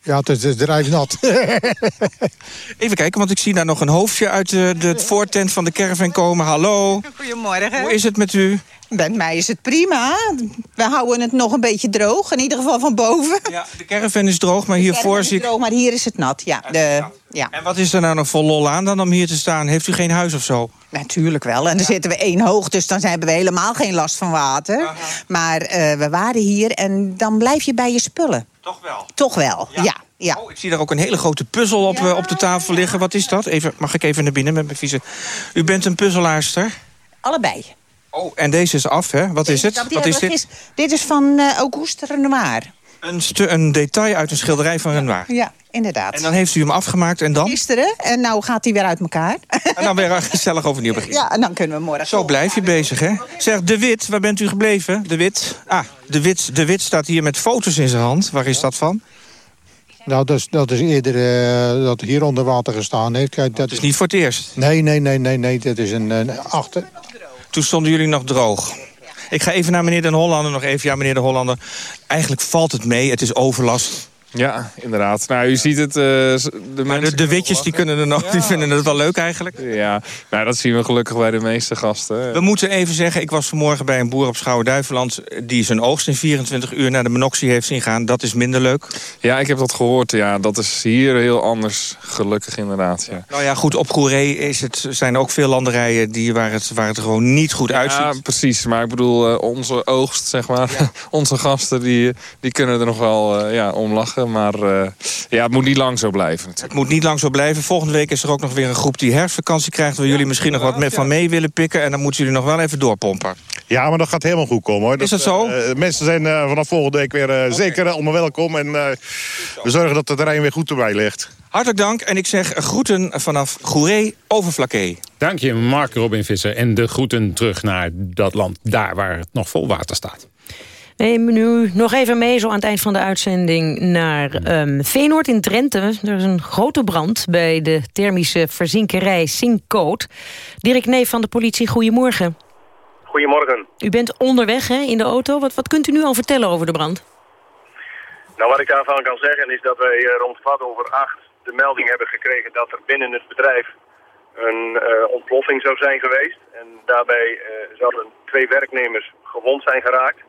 Ja, het is, het is nat. Even kijken, want ik zie daar nog een hoofdje uit de, de voortent van de caravan komen. Hallo. Goedemorgen. Hoe is het met u? Bij mij is het prima. We houden het nog een beetje droog, in ieder geval van boven. Ja, de caravan is droog, maar hiervoor zie ik... droog, maar hier is het nat, ja. De, ja. En wat is er nou nog vol lol aan dan om hier te staan? Heeft u geen huis of zo? Natuurlijk wel. En dan zitten we één hoog, dus dan hebben we helemaal geen last van water. Aha. Maar uh, we waren hier en dan blijf je bij je spullen. Toch wel? Toch wel, ja. ja. Ja. Oh, ik zie daar ook een hele grote puzzel op, ja. op de tafel liggen. Wat is dat? Even, mag ik even naar binnen met mijn vieze... U bent een puzzelaarster? Allebei. Oh, en deze is af, hè? Wat is het? Wat is dit? Is, dit is van uh, Auguste Renoir. Een, een detail uit een schilderij van Renoir? Ja, inderdaad. En dan heeft u hem afgemaakt en dan? Gisteren, en nou gaat hij weer uit elkaar. En dan weer gezellig overnieuw beginnen. Ja, en dan kunnen we morgen... Zo blijf je bezig, hè? Zeg, De Wit, waar bent u gebleven? De Wit? Ah, De Wit, de Wit staat hier met foto's in zijn hand. Waar is dat van? Nou, dat is, dat is eerder uh, dat hier onder water gestaan heeft. Kijk, dat is niet voor het eerst? Nee, nee, nee, nee, nee. Dat is een, een achter... Toen stonden jullie nog droog. Ik ga even naar meneer Den Hollander nog even. Ja, meneer De Hollander, eigenlijk valt het mee. Het is overlast. Ja, inderdaad. Nou, u ziet het. Uh, de, de, de, witjes die kunnen er nog, ja. die vinden het wel leuk eigenlijk. Ja, nou, dat zien we gelukkig bij de meeste gasten. We moeten even zeggen, ik was vanmorgen bij een boer op Schouwen-Duiveland... die zijn oogst in 24 uur naar de monoxie heeft zien gaan. Dat is minder leuk. Ja, ik heb dat gehoord. Ja, dat is hier heel anders, gelukkig inderdaad. Ja. Nou ja, goed, op Goeree is het, zijn ook veel landerijen die, waar, het, waar het gewoon niet goed uitziet. Ja, precies. Maar ik bedoel, uh, onze oogst, zeg maar, ja. onze gasten, die, die kunnen er nog wel uh, ja, om lachen. Maar uh, ja, het moet niet lang zo blijven. Het moet niet lang zo blijven. Volgende week is er ook nog weer een groep die herfstvakantie krijgt... waar jullie misschien nog wat met van mee willen pikken. En dan moeten jullie nog wel even doorpompen. Ja, maar dat gaat helemaal goed komen. hoor. Is dat zo? Uh, mensen zijn uh, vanaf volgende week weer okay. zeker allemaal welkom. En we zorgen dat het terrein weer goed erbij ligt. Hartelijk dank en ik zeg groeten vanaf Goeree Overflakke. Dank je, Mark Robin Visser. En de groeten terug naar dat land, daar waar het nog vol water staat. Neem nu nog even mee, zo aan het eind van de uitzending... naar um, Veenoord in Drenthe. Er is een grote brand bij de thermische verzinkerij Sinkoot. Dirk Neef van de politie, goedemorgen. Goedemorgen. U bent onderweg hè, in de auto. Wat, wat kunt u nu al vertellen over de brand? Nou, wat ik daarvan kan zeggen is dat wij rond kwart over acht de melding hebben gekregen... dat er binnen het bedrijf een uh, ontploffing zou zijn geweest. En daarbij uh, zouden twee werknemers gewond zijn geraakt.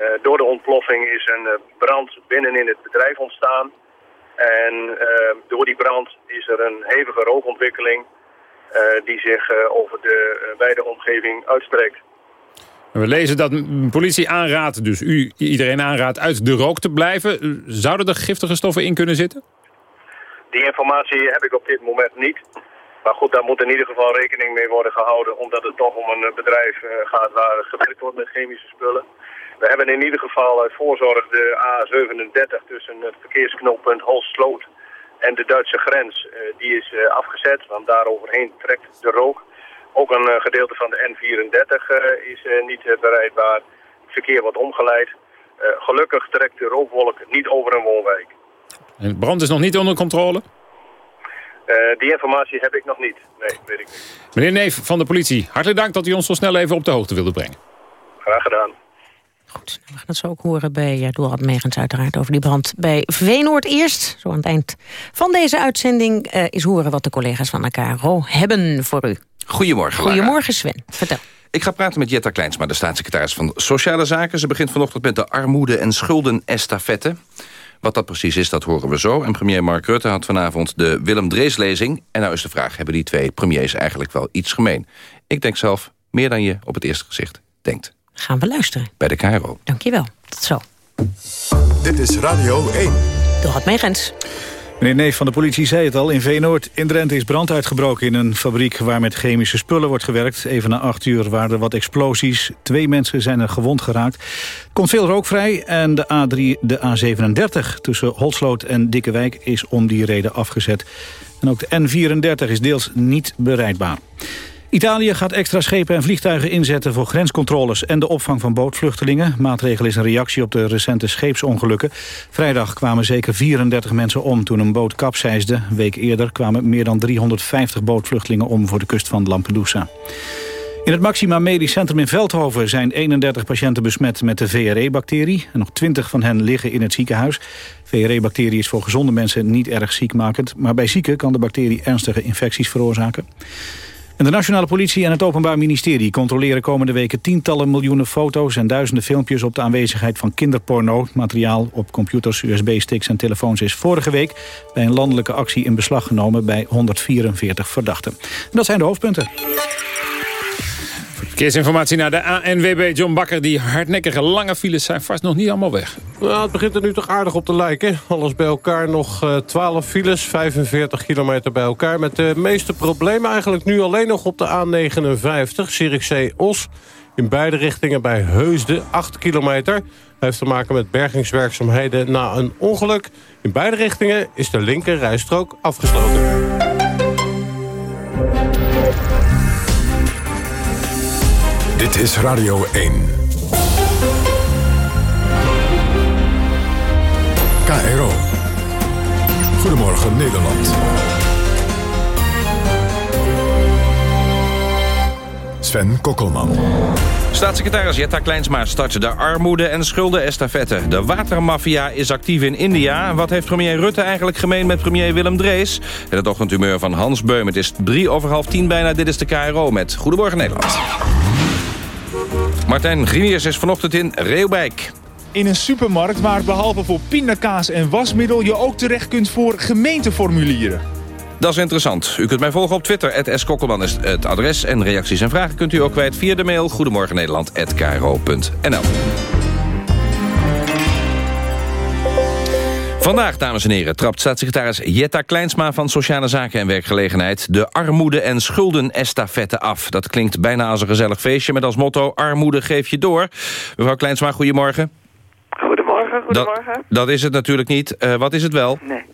Uh, door de ontploffing is een uh, brand binnenin het bedrijf ontstaan. En uh, door die brand is er een hevige rookontwikkeling die zich over de wijde omgeving uitstrekt. We lezen dat de politie aanraadt, dus u iedereen aanraadt uit de rook te blijven. Zouden er giftige stoffen in kunnen zitten? Die informatie heb ik op dit moment niet. Maar goed, daar moet in ieder geval rekening mee worden gehouden, omdat het toch om een bedrijf gaat waar gewerkt wordt met chemische spullen. We hebben in ieder geval uit voorzorg de A37 tussen het verkeersknooppunt Holsloot en de Duitse grens. die is afgezet, want daar overheen trekt de rook. Ook een gedeelte van de N34 uh, is niet bereidbaar. Het verkeer wordt omgeleid. gelukkig trekt de rookwolk niet over een woonwijk. En de brand is nog niet onder controle? die informatie heb ik nog niet. Nee, weet ik niet. Meneer Neef van de politie, hartelijk dank dat u ons zo snel even op de hoogte wilde brengen. Graag gedaan. Goed, we gaan het zo ook horen bij uh, Dorad Megens uiteraard over die brand bij Veenoord eerst. Zo aan het eind van deze uitzending uh, is horen wat de collega's van de KRO hebben voor u. Goedemorgen, Goedemorgen Sven, vertel. Ik ga praten met Jetta Kleinsma, de staatssecretaris van Sociale Zaken. Ze begint vanochtend met de armoede- en schulden-estafette. Wat dat precies is, dat horen we zo. En premier Mark Rutte had vanavond de Willem Drees-lezing. En nou is de vraag, hebben die twee premiers eigenlijk wel iets gemeen? Ik denk zelf meer dan je op het eerste gezicht denkt. Gaan we luisteren. Bij de KRO. Dankjewel. Tot zo. Dit is Radio 1. Dorad Megens. Meneer Neef van de politie zei het al. In Veenoord in Drenthe is brand uitgebroken in een fabriek... waar met chemische spullen wordt gewerkt. Even na acht uur waren er wat explosies. Twee mensen zijn er gewond geraakt. Er komt veel rook vrij en de, A3, de A37 tussen Holsloot en Dikkewijk... is om die reden afgezet. En ook de N34 is deels niet bereikbaar. Italië gaat extra schepen en vliegtuigen inzetten voor grenscontroles en de opvang van bootvluchtelingen. Maatregel is een reactie op de recente scheepsongelukken. Vrijdag kwamen zeker 34 mensen om toen een boot kapseisde. Een week eerder kwamen meer dan 350 bootvluchtelingen om voor de kust van Lampedusa. In het Maxima Medisch Centrum in Veldhoven zijn 31 patiënten besmet met de VRE-bacterie. En nog 20 van hen liggen in het ziekenhuis. VRE-bacterie is voor gezonde mensen niet erg ziekmakend. Maar bij zieken kan de bacterie ernstige infecties veroorzaken. En de nationale politie en het Openbaar Ministerie controleren komende weken tientallen miljoenen foto's en duizenden filmpjes op de aanwezigheid van kinderporno. Materiaal op computers, USB-sticks en telefoons is vorige week bij een landelijke actie in beslag genomen bij 144 verdachten. En dat zijn de hoofdpunten. Verkeersinformatie naar de ANWB John Bakker. Die hardnekkige lange files zijn vast nog niet allemaal weg. Nou, het begint er nu toch aardig op te lijken. Alles bij elkaar nog uh, 12 files, 45 kilometer bij elkaar. Met de meeste problemen eigenlijk nu alleen nog op de A59, Zierikzee-Os. In beide richtingen bij Heusden, 8 kilometer. Heeft te maken met bergingswerkzaamheden na een ongeluk. In beide richtingen is de linker rijstrook afgesloten. Dit is Radio 1. KRO. Goedemorgen Nederland. Sven Kokkelman. Staatssecretaris Jetta Kleinsma start de armoede- en schulden-estafette. De watermafia is actief in India. Wat heeft premier Rutte eigenlijk gemeen met premier Willem Drees? En het ochtendhumeur van Hans Beum. Het is drie over half tien bijna. Dit is de KRO met Goedemorgen Nederland. Martijn Griniers is vanochtend in Reeuwijk. In een supermarkt waar behalve voor pindakaas en wasmiddel... je ook terecht kunt voor gemeenteformulieren. Dat is interessant. U kunt mij volgen op Twitter. Het Kokkelman is het adres. En reacties en vragen kunt u ook kwijt via de mail... Goedemorgen Vandaag, dames en heren, trapt staatssecretaris Jetta Kleinsma van Sociale Zaken en Werkgelegenheid de armoede- en schulden-estafette af. Dat klinkt bijna als een gezellig feestje met als motto armoede geef je door. Mevrouw Kleinsma, goedemorgen. Goedemorgen, goedemorgen. Dat, dat is het natuurlijk niet. Uh, wat is het wel? Nee.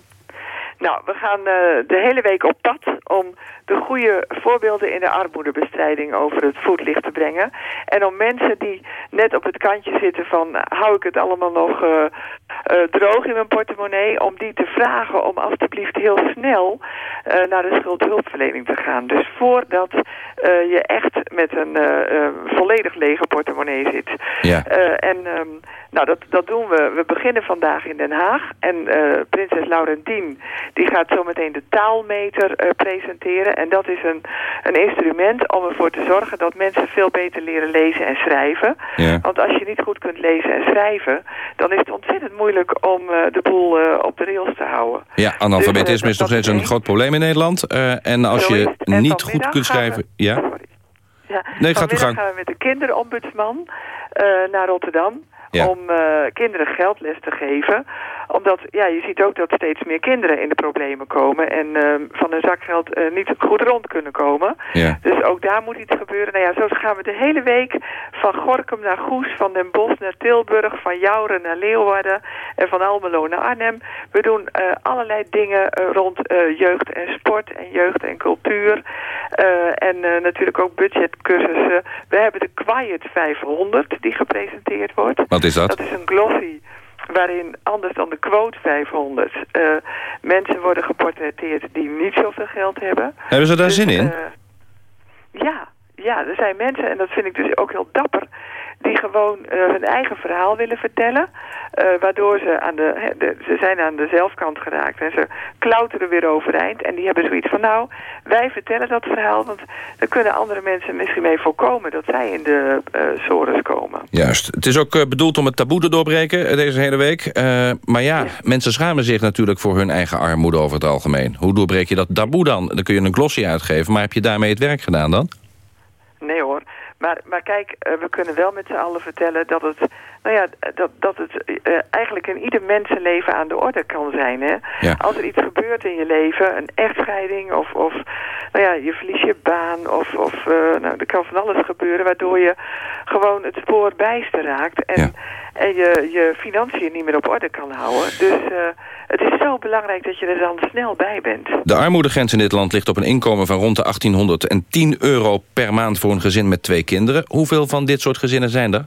Nou, we gaan uh, de hele week op pad om de goede voorbeelden in de armoedebestrijding over het voetlicht te brengen. En om mensen die net op het kantje zitten van hou ik het allemaal nog uh, uh, droog in mijn portemonnee, om die te vragen om alstublieft heel snel uh, naar de schuldhulpverlening te gaan. Dus voordat je echt met een volledig lege portemonnee zit. Ja. en um, nou, dat, dat doen we. We beginnen vandaag in Den Haag. En prinses Laurentien die gaat zometeen de taalmeter presenteren. En dat is een, een instrument om ervoor te zorgen dat mensen veel beter leren lezen en schrijven. Ja. Want als je niet goed kunt lezen en schrijven, dan is het ontzettend moeilijk om uh, de boel op de rails te houden. Ja, analfabetisme dus, uh, is nog steeds een groot probleem in Nederland. en als je en niet goed kunt schrijven... We... Ja? Sorry. Nee, gaat u gaan we met de kinderombudsman eh, naar Rotterdam. Om eh, kinderen geldles te geven. Omdat ja, je ziet ook dat steeds meer kinderen in de problemen komen. En eh, van hun zakgeld eh, niet goed rond kunnen komen. Ja. Dus ook daar moet iets gebeuren. Nou ja, zo gaan we de hele week van Gorkum naar Goes, van Den Bosch naar Tilburg, van Jouren naar Leeuwarden en van Almelo naar Arnhem. We doen eh, allerlei dingen eh, rond jeugd en sport en jeugd en cultuur. En natuurlijk ook budgetcursussen. We hebben de Quiet 500 die gepresenteerd wordt. Wat is dat? Dat is een glossy waarin, anders dan de quote 500, eh, mensen worden geportretteerd die niet zoveel geld hebben. Hebben ze daar Dus, zin in? eh, ja, ja, er zijn mensen, en dat vind ik dus ook heel dapper, die gewoon eh, hun eigen verhaal willen vertellen. eh, waardoor ze aan de, ze zijn aan de zelfkant geraakt en ze klauteren weer overeind. En die hebben zoiets van, nou, wij vertellen dat verhaal, want dan kunnen andere mensen misschien mee voorkomen dat zij in de eh sores komen. Juist. Het is ook bedoeld om het taboe te doorbreken deze hele week. Maar ja, mensen schamen zich natuurlijk voor hun eigen armoede over het algemeen. Hoe doorbreek je dat taboe dan? Dan kun je een glossy uitgeven, maar heb je daarmee het werk gedaan dan? Maar, maar kijk, eh, we kunnen wel met z'n allen vertellen dat het, nou ja, dat, dat het eh, eigenlijk in ieder mensenleven aan de orde kan zijn. Hè? Ja. Als er iets gebeurt in je leven, een echtscheiding of, of nou ja, je verliest je baan of, of eh, nou, er kan van alles gebeuren waardoor je gewoon het spoor bijster raakt en, en je, je financiën niet meer op orde kan houden. Dus eh, het is zo belangrijk dat je er dan snel bij bent. De armoedegrens in dit land ligt op een inkomen van rond de 1810 euro per maand voor een gezin met twee kinderen. Hoeveel van dit soort gezinnen zijn er?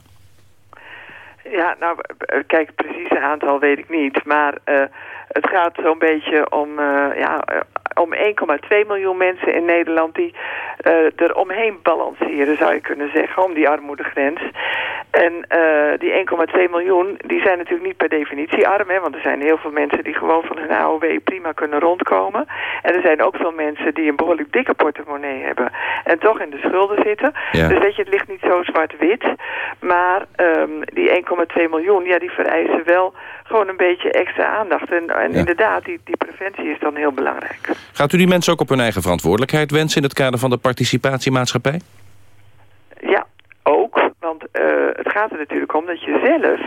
Ja, nou, eh, kijk, het precieze aantal weet ik niet. Maar eh, het gaat zo'n beetje om, eh, ja, eh, om 1,2 miljoen mensen in Nederland... die eh er omheen balanceren, zou je kunnen zeggen, om die armoedegrens. En die 1,2 miljoen, die zijn natuurlijk niet per definitie arm... Hè, want er zijn heel veel mensen die gewoon van hun AOW prima kunnen rondkomen. En er zijn ook veel mensen die een behoorlijk dikke portemonnee hebben... en toch in de schulden zitten. Ja. Dus weet je, het ligt niet zo zwart-wit. Maar ehm, die 1,2 miljoen, ja, die vereisen wel gewoon een beetje extra aandacht. En, en Ja. inderdaad, die, die preventie is dan heel belangrijk. Gaat u die mensen ook op hun eigen verantwoordelijkheid wensen... in het kader van de participatiemaatschappij? Ja, ook. Want eh, het gaat er natuurlijk om dat je zelf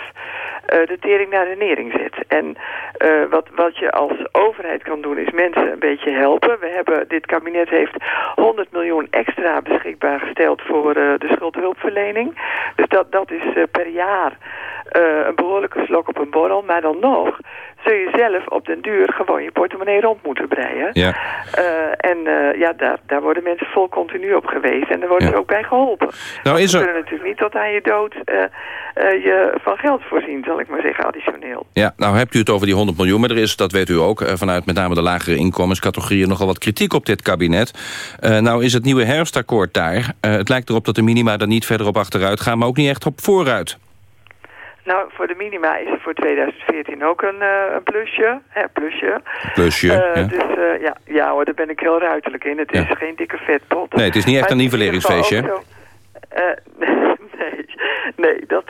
eh, de tering naar de nering zet. En eh, wat, wat je als overheid kan doen is mensen een beetje helpen. We hebben, dit kabinet heeft 100 miljoen extra beschikbaar gesteld voor de schuldhulpverlening. Dus dat, dat is per jaar een behoorlijke slok op een borrel. Maar dan nog zul je zelf op den duur gewoon je portemonnee rond moeten breien. Ja. Eh, en eh, ja, daar, daar worden mensen vol continu op geweest. En daar worden ze ook bij geholpen. Nou is We kunnen natuurlijk niet tot aan je dood eh, je van geld voorzien, zal ik maar zeggen, additioneel. Ja, nou hebt u het over die 100 miljoen, maar er is, dat weet u ook... vanuit met name de lagere inkomenscategorieën nogal wat kritiek op dit kabinet. Nou is het nieuwe herfstakkoord daar. Het lijkt erop dat de minima er niet verder op achteruit gaan... maar ook niet echt op vooruit. Nou, voor de minima is er voor 2014 ook een, eh, een plusje. Hè, plusje. Plusje, Eh, ja. Dus eh, ja, ja hoor, daar ben ik heel ruiterlijk in. Het is geen dikke vetpot. Nee, het is niet echt Maar een nivelleringsfeestje, Eh, nee, nee dat,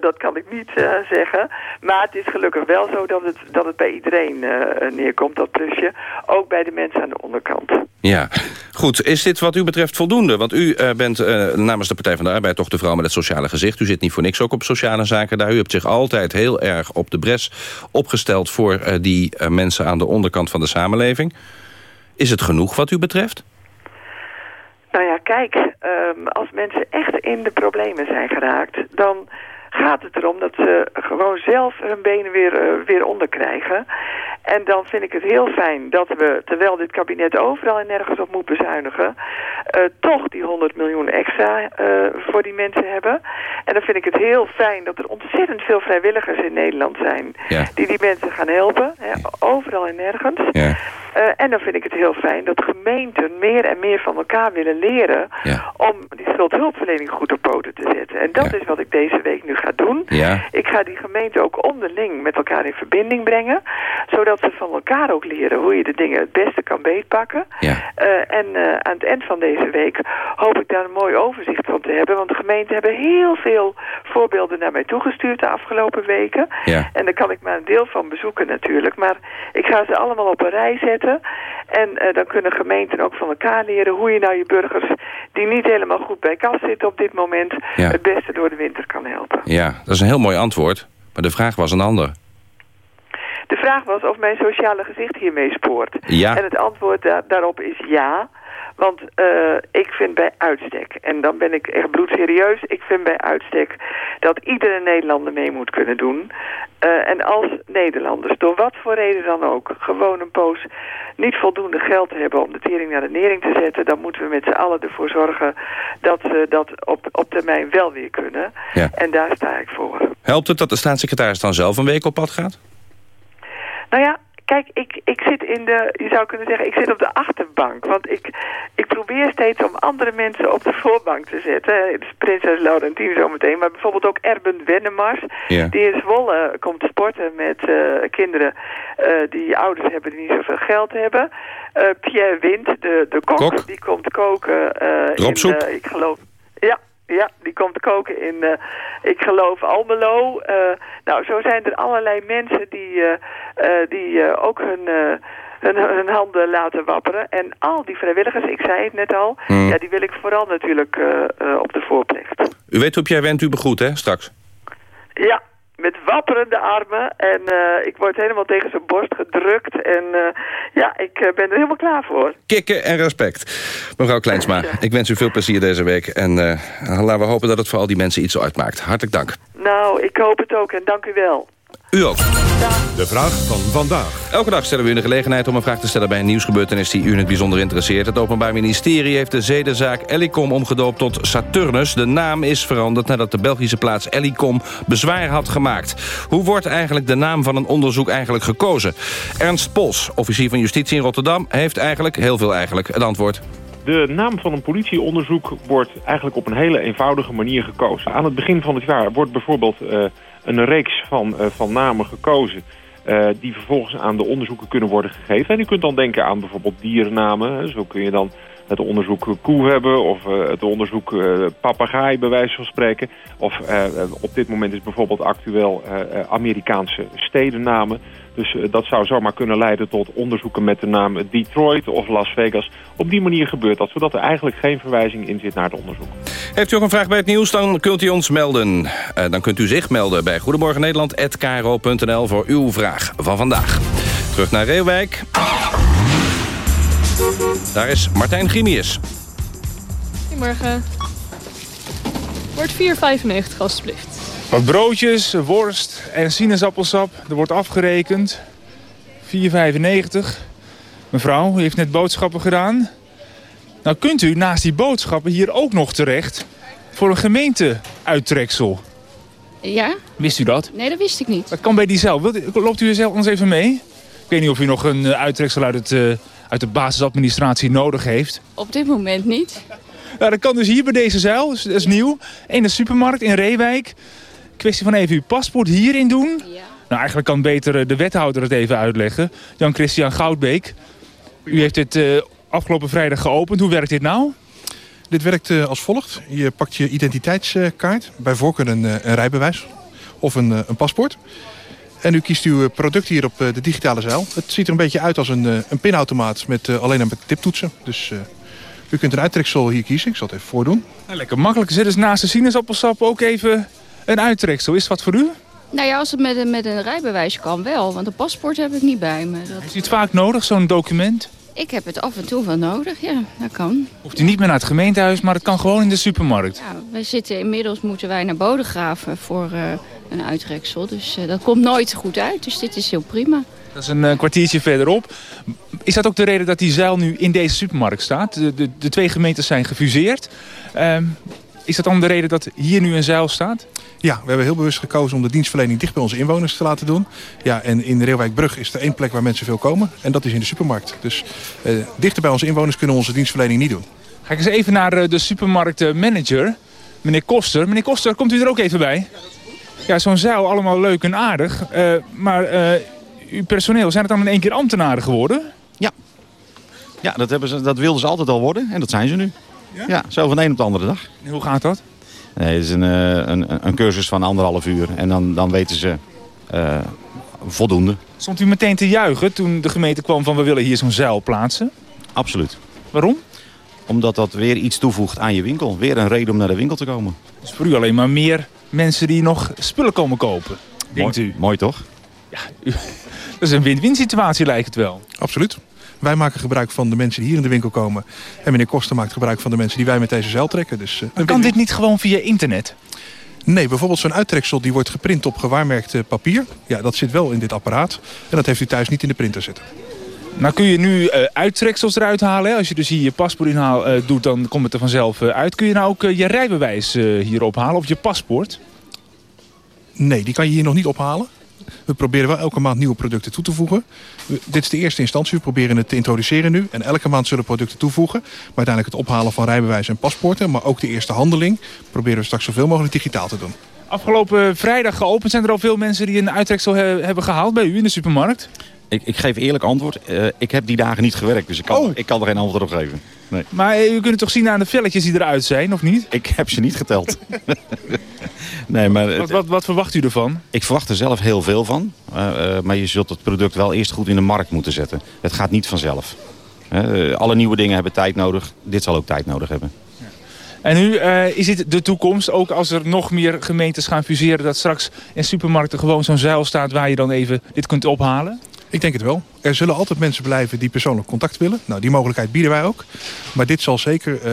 dat kan ik niet zeggen. Maar het is gelukkig wel zo dat het, dat het bij iedereen neerkomt, dat plusje. Ook bij de mensen aan de onderkant. Ja, goed. Is dit wat u betreft voldoende? Want u eh, bent eh, namens de Partij van de Arbeid toch de vrouw met het sociale gezicht. U zit niet voor niks ook op sociale zaken daar. U hebt zich altijd heel erg op de bres opgesteld... voor eh, die mensen aan de onderkant van de samenleving. Is het genoeg wat u betreft? Nou ja, kijk, ehm, als mensen echt in de problemen zijn geraakt, dan gaat het erom dat ze gewoon zelf hun benen weer, eh, weer onder krijgen. En dan vind ik het heel fijn dat we, terwijl dit kabinet overal en nergens op moet bezuinigen, eh, toch die 100 miljoen extra eh, voor die mensen hebben. En dan vind ik het heel fijn dat er ontzettend veel vrijwilligers in Nederland zijn Ja. die die mensen gaan helpen, hè, overal en nergens. Ja. Eh, en dan vind ik het heel fijn dat gemeenten meer en meer van elkaar willen leren om die schuldhulpverlening goed op poten te zetten. En dat is wat ik deze week nu ga doen. Ja. Ik ga die gemeenten ook onderling met elkaar in verbinding brengen, zodat ze van elkaar ook leren hoe je de dingen het beste kan beetpakken. Eh, en eh, aan het eind van deze week hoop ik daar een mooi overzicht van te hebben, want de gemeenten hebben heel veel voorbeelden naar mij toegestuurd de afgelopen weken. Ja. En daar kan ik maar een deel van bezoeken natuurlijk. Maar ik ga ze allemaal op een rij zetten. En eh, dan kunnen gemeenten ook van elkaar leren hoe je nou je burgers... die niet helemaal goed bij kas zitten op dit moment... Ja. het beste door de winter kan helpen. Ja, dat is een heel mooi antwoord. Maar de vraag was een ander. De vraag was of mijn sociale gezicht hiermee spoort. Ja. En het antwoord da- daarop is ja. Want eh, ik vind bij uitstek, en dan ben ik echt bloedserieus... ik vind bij uitstek dat iedere Nederlander mee moet kunnen doen. Eh, en als Nederlanders, door wat voor reden dan ook... gewoon een poos niet voldoende geld hebben om de tering naar de nering te zetten... dan moeten we met z'n allen ervoor zorgen dat ze dat op, op termijn wel weer kunnen. Ja. En daar sta ik voor. Helpt het dat de staatssecretaris dan zelf een week op pad gaat? Nou ja, kijk, ik, ik zit in de, je zou kunnen zeggen, ik zit op de achterbank. Want ik, ik probeer steeds om andere mensen op de voorbank te zetten. Het is prinses Laurentien zometeen, maar bijvoorbeeld ook Erben Wennemars. Ja. Die in Zwolle komt sporten met eh, kinderen eh, die ouders hebben die niet zoveel geld hebben. Eh, Pierre Wind, de, de kok, Kok. die komt koken in, eh, ik geloof... Ja, ja, die komt koken in, eh, ik geloof, Almelo. Eh, nou, zo zijn er allerlei mensen die, eh, die ook hun, hun, hun handen laten wapperen. En al die vrijwilligers, ik zei het net al, Hmm. ja, die wil ik vooral natuurlijk op de voorplecht. U weet hoe jij went u begroet, hè, straks? Ja, met wapperende armen. En eh, ik word helemaal tegen zijn borst gedrukt. En eh, ja, ik eh, ben er helemaal klaar voor. Kikken en respect. Mevrouw Kleinsma, ik wens u veel plezier deze week. En laten we hopen dat het voor al die mensen iets uitmaakt. Hartelijk dank. Nou, ik hoop het ook en dank u wel. U ook. De vraag van vandaag. Elke dag stellen we u de gelegenheid om een vraag te stellen bij een nieuwsgebeurtenis die u in het bijzonder interesseert. Het Openbaar Ministerie heeft de zedenzaak Ellicom omgedoopt tot Saturnus. De naam is veranderd nadat de Belgische plaats Ellicom bezwaar had gemaakt. Hoe wordt eigenlijk de naam van een onderzoek eigenlijk gekozen? Ernst Pols, officier van justitie in Rotterdam, heeft eigenlijk, heel veel eigenlijk, het antwoord. De naam van een politieonderzoek wordt eigenlijk op een hele eenvoudige manier gekozen. Aan het begin van het jaar wordt bijvoorbeeld eh, een reeks van, eh, van namen gekozen... eh, die vervolgens aan de onderzoeken kunnen worden gegeven. En u kunt dan denken aan bijvoorbeeld dierennamen. hè. Zo kun je dan het onderzoek koe hebben of eh, het onderzoek eh papegaai bij wijze van spreken. Of op dit moment is bijvoorbeeld actueel Amerikaanse stedennamen. Dus eh, dat zou zomaar kunnen leiden tot onderzoeken met de naam Detroit of Las Vegas. Op die manier gebeurt dat, zodat er eigenlijk geen verwijzing in zit naar het onderzoek. Heeft u ook een vraag bij het nieuws, dan kunt u ons melden. Eh, dan kunt u zich melden bij Goedemorgen Nederland@kro.nl voor uw vraag van vandaag. Terug naar Reeuwijk. Daar is Martijn Grimius. Goedemorgen. Wordt 4,95 alstublieft. Wat broodjes, worst en sinaasappelsap. Er wordt afgerekend. 4,95. Mevrouw, u heeft net boodschappen gedaan. Nou kunt u naast die boodschappen hier ook nog terecht... voor een gemeenteuittreksel. Ja? Wist u dat? Nee, dat wist ik niet. Dat kan bij die zelf. Loopt u er zelf ons even mee? Ik weet niet of u nog een eh, uittreksel uit, het, eh, uit de basisadministratie nodig heeft. Op dit moment niet. Nou, dat kan dus hier bij deze zuil. Dus dat is nieuw. In de supermarkt in Reewijk. Kwestie van even uw paspoort hierin doen. Nou, eigenlijk kan beter eh, de wethouder het even uitleggen. Jan-Christian Goudbeek. U heeft het eh, afgelopen vrijdag geopend. Hoe werkt dit nou? Dit werkt eh, als volgt. Je pakt je identiteitskaart, bij voorkeur een, eh, een rijbewijs of een, een paspoort. En u kiest uw product hier op de digitale zeil. Het ziet er een beetje uit als een, een pinautomaat met alleen maar tiptoetsen. Dus eh, u kunt een uittreksel hier kiezen. Ik zal het even voordoen. Nou, lekker makkelijk. Zet dus naast de sinaasappelsap ook even een uittreksel. Is wat voor u? Nou ja, als het met, een- met een rijbewijs kan wel, want een paspoort heb ik niet bij me. Dat... Is het vaak nodig, zo'n document? Ik heb het af en toe wel nodig, ja, dat kan. Hoeft u niet meer naar het gemeentehuis, maar het kan gewoon in de supermarkt. Ja, wij zitten inmiddels, moeten wij naar Bodegraven voor eh, een uitreksel. Dus eh, dat komt nooit goed uit, dus dit is heel prima. Dat is een eh, kwartiertje verderop. Is dat ook de reden dat die zuil nu in deze supermarkt staat? De, de, de twee gemeentes zijn gefuseerd. Is dat dan de reden dat hier nu een zuil staat? Ja, we hebben heel bewust gekozen om de dienstverlening dicht bij onze inwoners te laten doen. Ja, en in Reelwijkbrug is er één plek waar mensen veel komen. En dat is in de supermarkt. Dus eh, dichter bij onze inwoners kunnen we onze dienstverlening niet doen. Ga ik eens even naar eh, de supermarktmanager, meneer Koster. Meneer Koster, komt u er ook even bij? Ja, zo'n zuil, allemaal leuk en aardig. Eh, maar eh, uw personeel, zijn het dan in één keer ambtenaren geworden? Ja, dat, hebben ze, dat wilden ze altijd al worden en dat zijn ze nu. Ja, zo van de een op de andere dag. En hoe gaat dat? Nee, het is een, eh, een, een cursus van anderhalf uur en dan, dan weten ze eh, voldoende. Stond u meteen te juichen toen de gemeente kwam van we willen hier zo'n zuil plaatsen? Absoluut. Waarom? Omdat dat weer iets toevoegt aan je winkel. Weer een reden om naar de winkel te komen. Dus voor u alleen maar meer mensen die nog spullen komen kopen, denkt mooi, u? Mooi toch? Dat is een win-win situatie lijkt het wel. Absoluut. Wij maken gebruik van de mensen die hier in de winkel komen. En meneer Koster maakt gebruik van de mensen die wij met deze zeil trekken. Dus, Maar kan dit niet gewoon via internet? Nee, bijvoorbeeld zo'n uittreksel die wordt geprint op gewaarmerkt eh, papier. Ja, dat zit wel in dit apparaat. En dat heeft u thuis niet in de printer zitten. Nou kun je nu eh, uittreksels eruit halen. Hè? Als je dus hier je paspoort inhaal eh, doet, dan komt het er vanzelf eh, uit. Kun je nou ook eh, je rijbewijs eh, hier ophalen of je paspoort? Nee, die kan je hier nog niet ophalen. We proberen wel elke maand nieuwe producten toe te voegen. Dit is de eerste instantie. We proberen het te introduceren nu. En elke maand zullen producten toevoegen. Maar uiteindelijk het ophalen van rijbewijs en paspoorten. Maar ook de eerste handeling proberen we straks zoveel mogelijk digitaal te doen. Afgelopen vrijdag geopend zijn er al veel mensen die een uittreksel he- hebben gehaald bij u in de supermarkt. Ik, ik geef eerlijk antwoord. Eh, ik heb die dagen niet gewerkt, dus ik kan, ik kan er geen antwoord op geven. Nee. Maar eh, u kunt het toch zien aan de velletjes die eruit zijn, of niet? Ik heb ze niet geteld. nee, maar het- Wat, wat, wat verwacht u ervan? ik verwacht er zelf heel veel van. Eh, maar je zult het product wel eerst goed in de markt moeten zetten. Het gaat niet vanzelf. Alle nieuwe dingen hebben tijd nodig. Dit zal ook tijd nodig hebben. En nu is dit de toekomst, ook als er nog meer gemeentes gaan fuseren... dat straks in supermarkten gewoon zo'n zuil staat waar je dan even dit kunt ophalen? Ik denk het wel. Er zullen altijd mensen blijven die persoonlijk contact willen. Nou, die mogelijkheid bieden wij ook. Maar dit zal zeker eh,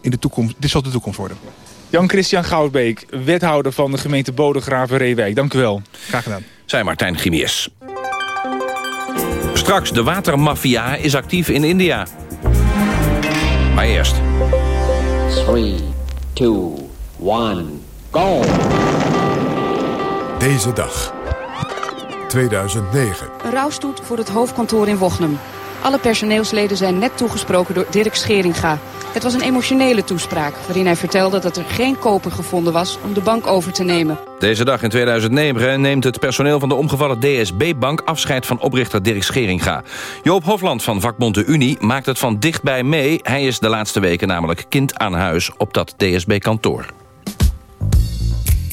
in de toekomst, dit zal de toekomst worden. Jan-Christian Goudbeek, wethouder van de gemeente Bodegraven-Reewijk. Dank u wel. Graag gedaan. Zij Martijn Grimiers. Straks, de watermafia is actief in India. Maar eerst... 3, 2, 1, go! Deze dag. 2009. Een rouwstoet voor het hoofdkantoor in Wochnum. Alle personeelsleden zijn net toegesproken door Dirk Scheringa. Het was een emotionele toespraak waarin hij vertelde dat er geen koper gevonden was om de bank over te nemen. Deze dag in 2009 neemt het personeel van de omgevallen DSB-bank afscheid van oprichter Dirk Scheringa. Joop Hofland van vakbond De Unie maakt het van dichtbij mee. Hij is de laatste weken namelijk kind aan huis op dat DSB-kantoor.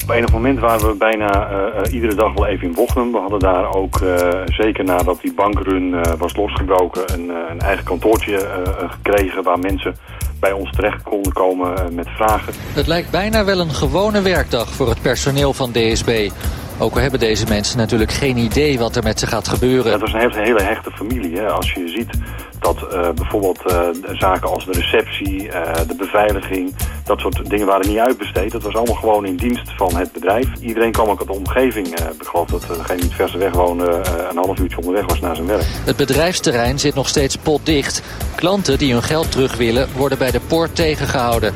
Op enig moment waren we bijna eh, eh, iedere dag wel even in Wochnum. We hadden daar ook, eh, zeker nadat die bankrun was losgebroken, een, een eigen kantoortje gekregen waar mensen bij ons terecht konden komen met vragen. Het lijkt bijna wel een gewone werkdag voor het personeel van DSB. Ook al hebben deze mensen natuurlijk geen idee wat er met ze gaat gebeuren. Het was een hele, hele hechte familie. Hè. Als je ziet dat bijvoorbeeld zaken als de receptie, de beveiliging, dat soort dingen waren niet uitbesteed. Dat was allemaal gewoon in dienst van het bedrijf. Iedereen kwam ook uit de omgeving. eh, ik geloof dat eh, degene die het verste weg woonde eh, een half uurtje onderweg was naar zijn werk. Het bedrijfsterrein zit nog steeds potdicht. Klanten die hun geld terug willen worden bij de poort tegengehouden.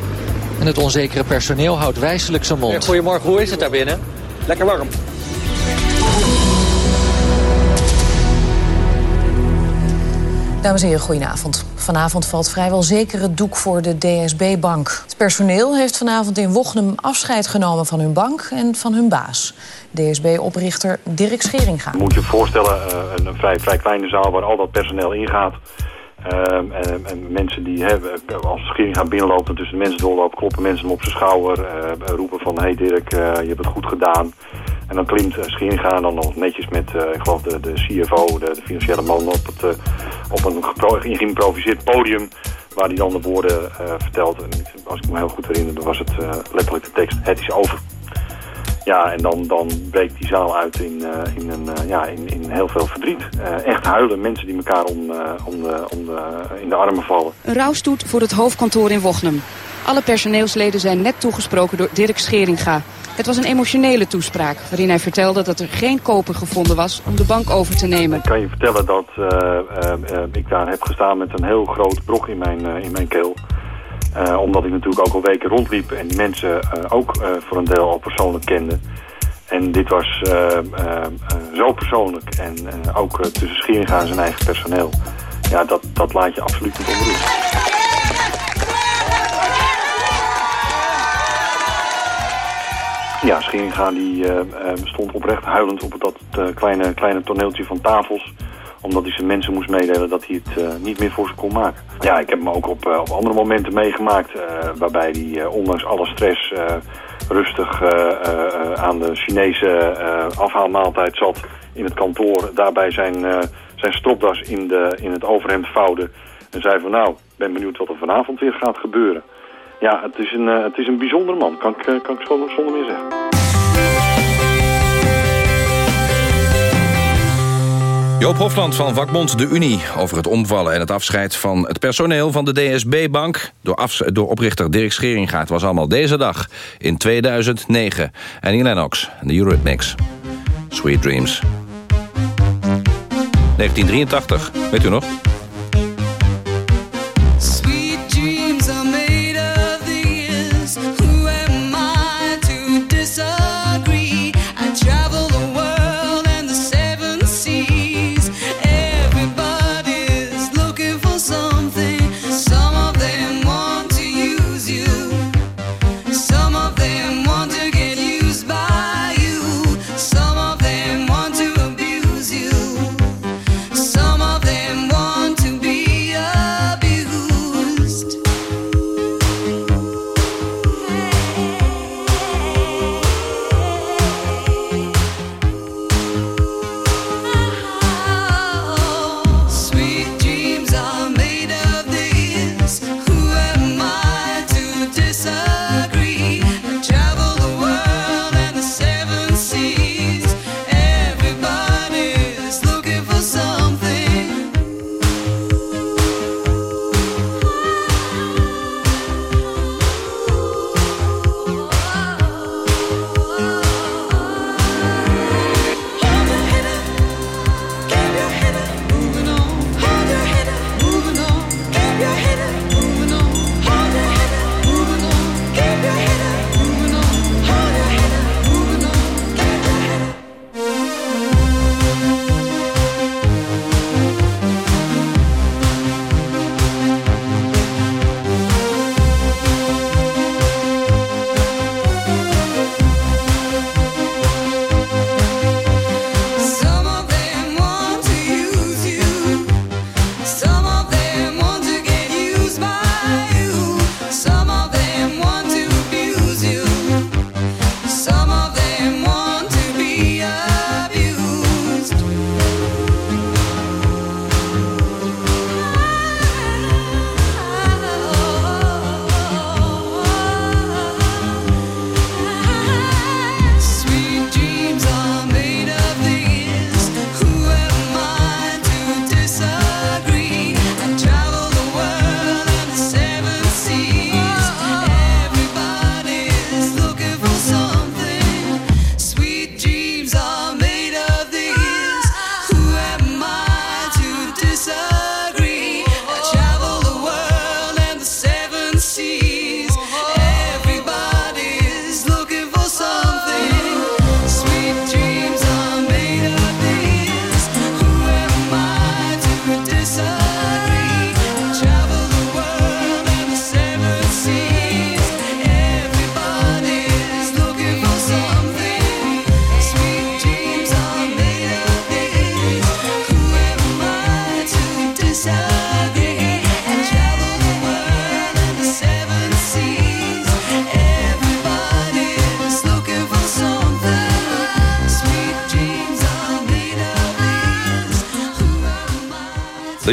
En het onzekere personeel houdt wijselijk zijn mond. Goedemorgen, hoe is het daar binnen? Lekker warm. Dames en heren, goedenavond. Vanavond valt vrijwel zeker het doek voor de DSB-bank. Het personeel heeft vanavond in Wochnum afscheid genomen van hun bank en van hun baas. DSB-oprichter Dirk Scheringa. Moet je voorstellen, eh, een vrij, vrij kleine zaal waar al dat personeel ingaat. Ehm, en, en mensen die hebben, als Schering gaan binnenlopen en tussen de mensen doorlopen, kloppen mensen hem op zijn schouder. eh, roepen van, hé hey Dirk, eh, je hebt het goed gedaan. En dan klimt uh, Scheringa dan nog netjes met, ik geloof, de, de CFO, de, de financiële man, op, het, op een geïmproviseerd podium. Waar hij dan de woorden vertelt. En als ik me heel goed herinner, dan was het letterlijk de tekst, het is over. Ja, en dan, dan breekt die zaal uit in, eh, in, een, eh, ja, in, in heel veel verdriet. Eh, echt huilen, mensen die elkaar om, om de, om de, in de armen vallen. Een rouwstoet voor het hoofdkantoor in Wochnum. Alle personeelsleden zijn net toegesproken door Dirk Scheringa. Het was een emotionele toespraak waarin hij vertelde dat er geen koper gevonden was om de bank over te nemen. Ik kan je vertellen dat ik daar heb gestaan met een heel groot brok in mijn, in mijn keel. Eh, omdat ik natuurlijk ook al weken rondliep en die mensen eh, ook eh, voor een deel al persoonlijk kende. En dit was zo persoonlijk en ook tussen Scheringa en zijn eigen personeel. Ja, dat, dat laat je absoluut niet onder Ja, Scheringa die, stond oprecht huilend op dat kleine, kleine toneeltje van tafels. Omdat hij zijn mensen moest meedelen dat hij het eh, niet meer voor ze kon maken. Ja, ik heb hem ook op, eh, op andere momenten meegemaakt. eh, waarbij hij ondanks alle stress rustig aan de Chinese afhaalmaaltijd zat in het kantoor. Daarbij zijn, zijn stropdas in, de, in het overhemd vouwde. En zei van nou, ben benieuwd wat er vanavond weer gaat gebeuren. Ja, het is een, het is een bijzonder man, kan ik, kan ik zonder meer zeggen. Joop Hofland van vakbond De Unie over het omvallen en het afscheid van het personeel van de DSB-bank door, door oprichter Dirk Scheringa. Het was allemaal deze dag in 2009. Annie Lennox en de Eurythmics. Sweet Dreams. 1983, weet u nog?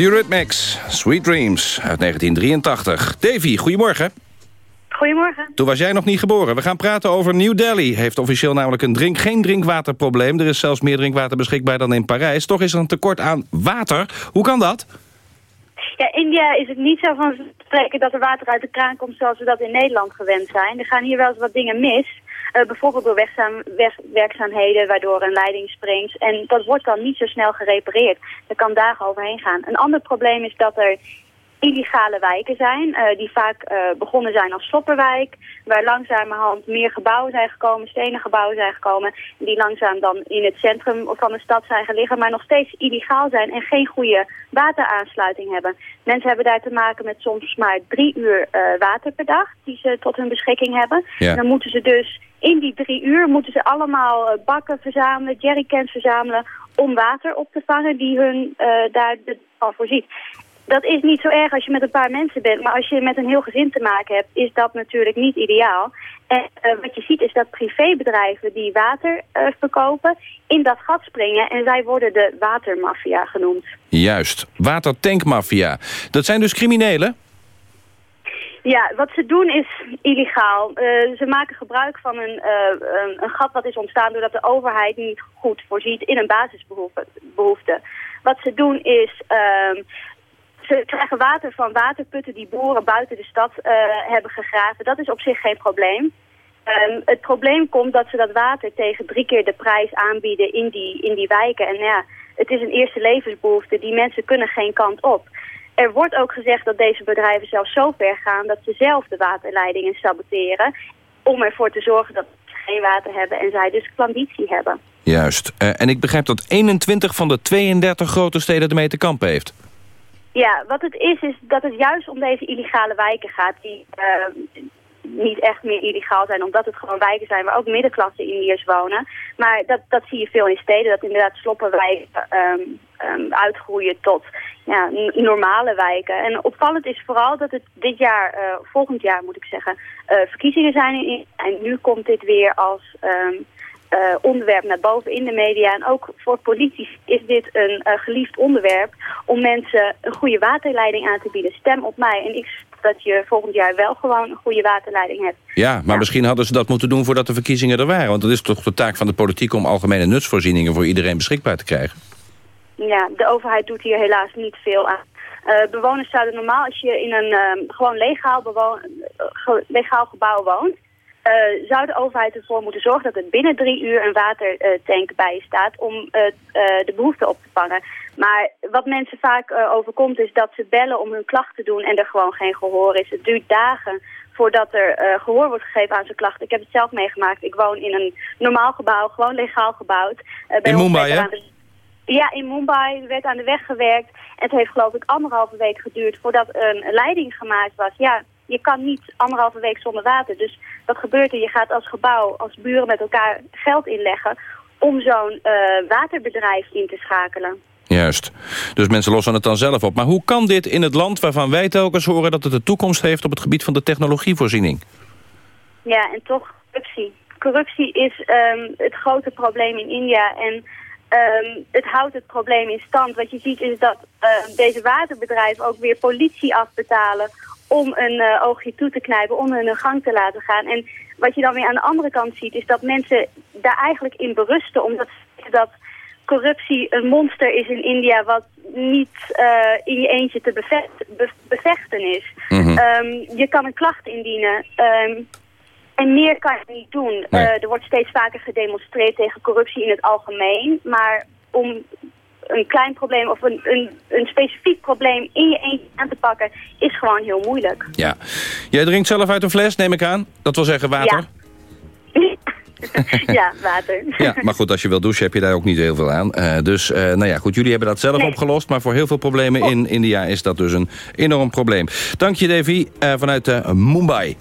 Eurythmics, Sweet Dreams uit 1983. Davy, goedemorgen. Goedemorgen. Toen was jij nog niet geboren. We gaan praten over New Delhi. Heeft officieel namelijk een drink, geen drinkwaterprobleem. Er is zelfs meer drinkwater beschikbaar dan in Parijs. Toch is er een tekort aan water. Hoe kan dat? Ja, India is het niet zo van spreken dat er water uit de kraan komt zoals we dat in Nederland gewend zijn. Er gaan hier wel eens wat dingen mis. Eh, bijvoorbeeld door weg- werkzaamheden waardoor een leiding springt. En dat wordt dan niet zo snel gerepareerd. Er kan dagen overheen gaan. Een ander probleem is dat er illegale wijken zijn, eh, die vaak eh, begonnen zijn als slopperwijk, waar langzamerhand meer gebouwen zijn gekomen, stenen gebouwen zijn gekomen, die langzaam dan in het centrum van de stad zijn gelegen, maar nog steeds illegaal zijn en geen goede wateraansluiting hebben. Mensen hebben daar te maken met soms maar drie uur eh, water per dag, die ze tot hun beschikking hebben. Ja. En dan moeten ze dus in die drie uur moeten ze allemaal eh, bakken verzamelen, jerrycans verzamelen om water op te vangen die hun eh, daar van voorziet. Dat is niet zo erg als je met een paar mensen bent, maar als je met een heel gezin te maken hebt, is dat natuurlijk niet ideaal. En eh, wat je ziet is dat privébedrijven die water eh, verkopen in dat gat springen en zij worden de watermafia genoemd. Juist, watertankmafia. Dat zijn dus criminelen? Ja, wat ze doen is illegaal. Eh, ze maken gebruik van een, een, een gat wat is ontstaan doordat de overheid niet goed voorziet in een basisbehoefte. behoefte. Wat ze doen is, ehm, ze krijgen water van waterputten die boeren buiten de stad eh, hebben gegraven. Dat is op zich geen probleem. Ehm, het probleem komt dat ze dat water tegen drie keer de prijs aanbieden in die, in die wijken. En ja, het is een eerste levensbehoefte. Die mensen kunnen geen kant op. Er wordt ook gezegd dat deze bedrijven zelfs zo ver gaan dat ze zelf de waterleidingen saboteren. Om ervoor te zorgen dat ze geen water hebben en zij dus klanditie hebben. Juist. Eh, en ik begrijp dat 21 van de 32 grote steden ermee te kampen heeft. Ja, wat het is, is dat het juist om deze illegale wijken gaat... die eh, niet echt meer illegaal zijn, omdat het gewoon wijken zijn... waar ook middenklasse Indiërs wonen. Maar dat, dat zie je veel in steden, dat inderdaad sloppenwijken ehm, ehm, uitgroeien tot ja, normale wijken. En opvallend is vooral dat het dit jaar, eh, volgend jaar moet ik zeggen... eh, verkiezingen zijn. En nu komt dit weer als... ehm, eh, onderwerp naar boven in de media. En ook voor politici is dit een eh, geliefd onderwerp om mensen een goede waterleiding aan te bieden. Stem op mij en ik dat je volgend jaar wel gewoon een goede waterleiding hebt. Ja, maar misschien hadden ze dat moeten doen voordat de verkiezingen er waren. Want het is toch de taak van de politiek om algemene nutsvoorzieningen voor iedereen beschikbaar te krijgen. Ja, de overheid doet hier helaas niet veel aan. Eh, bewoners zouden normaal, als je in een eh, gewoon legaal, legaal gebouw woont, eh, zou de overheid ervoor moeten zorgen dat er binnen drie uur een watertank bij je staat om eh, eh, de behoefte op te vangen. Maar wat mensen vaak overkomt is dat ze bellen om hun klacht te doen en er gewoon geen gehoor is. Het duurt dagen voordat er eh, gehoor wordt gegeven aan zijn klachten. Ik heb het zelf meegemaakt. Ik woon in een normaal gebouw, gewoon legaal gebouwd. Bij In Mumbai, hè? ja, in Mumbai werd aan de weg gewerkt. Het heeft geloof ik anderhalve week geduurd voordat een leiding gemaakt was. Ja, je kan niet anderhalve week zonder water. Dus wat gebeurt er? Je gaat als gebouw, als buren met elkaar geld inleggen om zo'n eh, waterbedrijf in te schakelen. Juist. Dus mensen lossen het dan zelf op. Maar hoe kan dit in het land waarvan wij telkens horen... dat het de toekomst heeft op het gebied van de technologievoorziening? Ja, en toch corruptie. Corruptie is ehm, het grote probleem in India en ehm, het houdt het probleem in stand. Wat je ziet is dat ehm, deze waterbedrijven ook weer politie afbetalen om een eh, oogje toe te knijpen, om hun gang te laten gaan. En wat je dan weer aan de andere kant ziet is dat mensen daar eigenlijk in berusten, omdat dat corruptie een monster is in India wat niet eh, in je eentje te bevecht- be- bevechten is. Mhm. Ehm, je kan een klacht indienen. ehm, en meer kan je niet doen. Nee. Eh, er wordt steeds vaker gedemonstreerd tegen corruptie in het algemeen. Maar om een klein probleem of een, een, een specifiek probleem in je eentje aan te pakken... is gewoon heel moeilijk. Ja. Jij drinkt zelf uit een fles, neem ik aan. Dat wil zeggen water. ja, water. Ja, maar goed, als je wil douchen heb je daar ook niet heel veel aan. Eh, dus, eh, nou ja, goed, jullie hebben dat zelf Nee. opgelost... maar voor heel veel problemen in India is dat dus een enorm probleem. Dank je, Davy, eh, vanuit Mumbai.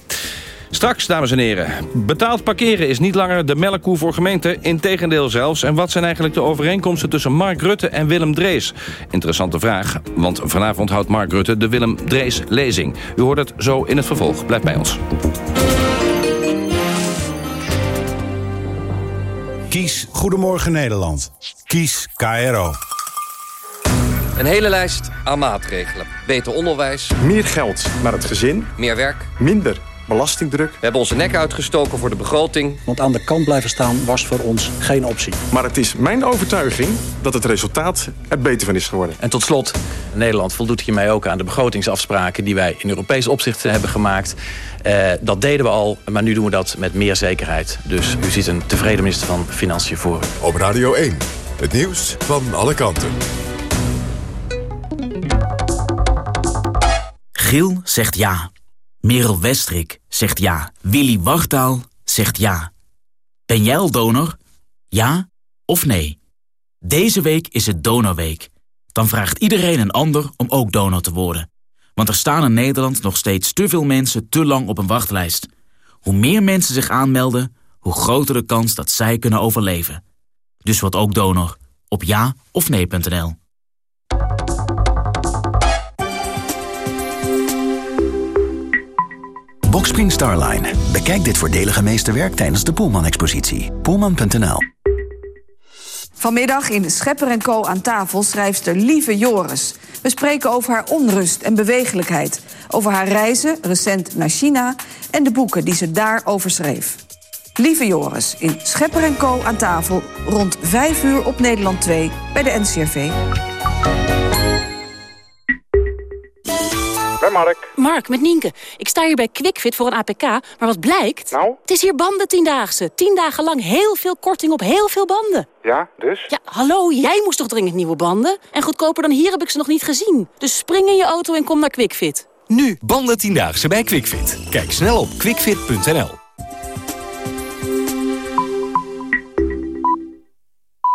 Straks, dames en heren, betaald parkeren is niet langer de melkkoe voor gemeenten. Integendeel zelfs. En wat zijn eigenlijk de overeenkomsten tussen Mark Rutte en Willem Drees? Interessante vraag, want vanavond houdt Mark Rutte de Willem Drees lezing. U hoort het zo in het vervolg. Blijf bij ons. Kies Goedemorgen Nederland. Kies KRO. Een hele lijst aan maatregelen. Beter onderwijs. Meer geld naar het gezin. Meer werk. Minder belastingdruk. We hebben onze nek uitgestoken voor de begroting. Want aan de kant blijven staan was voor ons geen optie. Maar het is mijn overtuiging dat het resultaat er beter van is geworden. En tot slot, Nederland voldoet hiermee ook aan de begrotingsafspraken... die wij in Europees opzicht hebben gemaakt. Eh, dat deden we al, maar nu doen we dat met meer zekerheid. Dus u ziet een tevreden minister van Financiën voor u. Op Radio 1, het nieuws van alle kanten. Giel zegt ja. Merel Westrik zegt ja. Willy Wartaal zegt ja. Ben jij al donor? Ja of nee? Deze week is het Donorweek. Dan vraagt iedereen een ander om ook donor te worden. Want er staan in Nederland nog steeds te veel mensen te lang op een wachtlijst. Hoe meer mensen zich aanmelden, hoe groter de kans dat zij kunnen overleven. Dus word ook donor op ja of nee.nl. Boxspring Starline. Bekijk dit voordelige meesterwerk tijdens de Poelman-expositie. Poelman.nl Vanmiddag in Schepper en Co. aan tafel schrijfster Lieve Joris. We spreken over haar onrust en bewegelijkheid. Over haar reizen, recent naar China... en de boeken die ze daarover schreef. Lieve Joris in Schepper en Co. aan tafel... rond 5 uur op Nederland 2 bij de NCRV. Mark. Mark, met Nienke. Ik sta hier bij QuickFit voor een APK, maar wat blijkt? Nou? Het is hier banden tiendaagse. Tien dagen lang heel veel korting op heel veel banden. Ja, dus? Ja, hallo, jij moest toch dringend nieuwe banden? En goedkoper dan hier heb ik ze nog niet gezien. Dus spring in je auto en kom naar QuickFit. Nu, banden tiendaagse bij QuickFit. Kijk snel op quickfit.nl.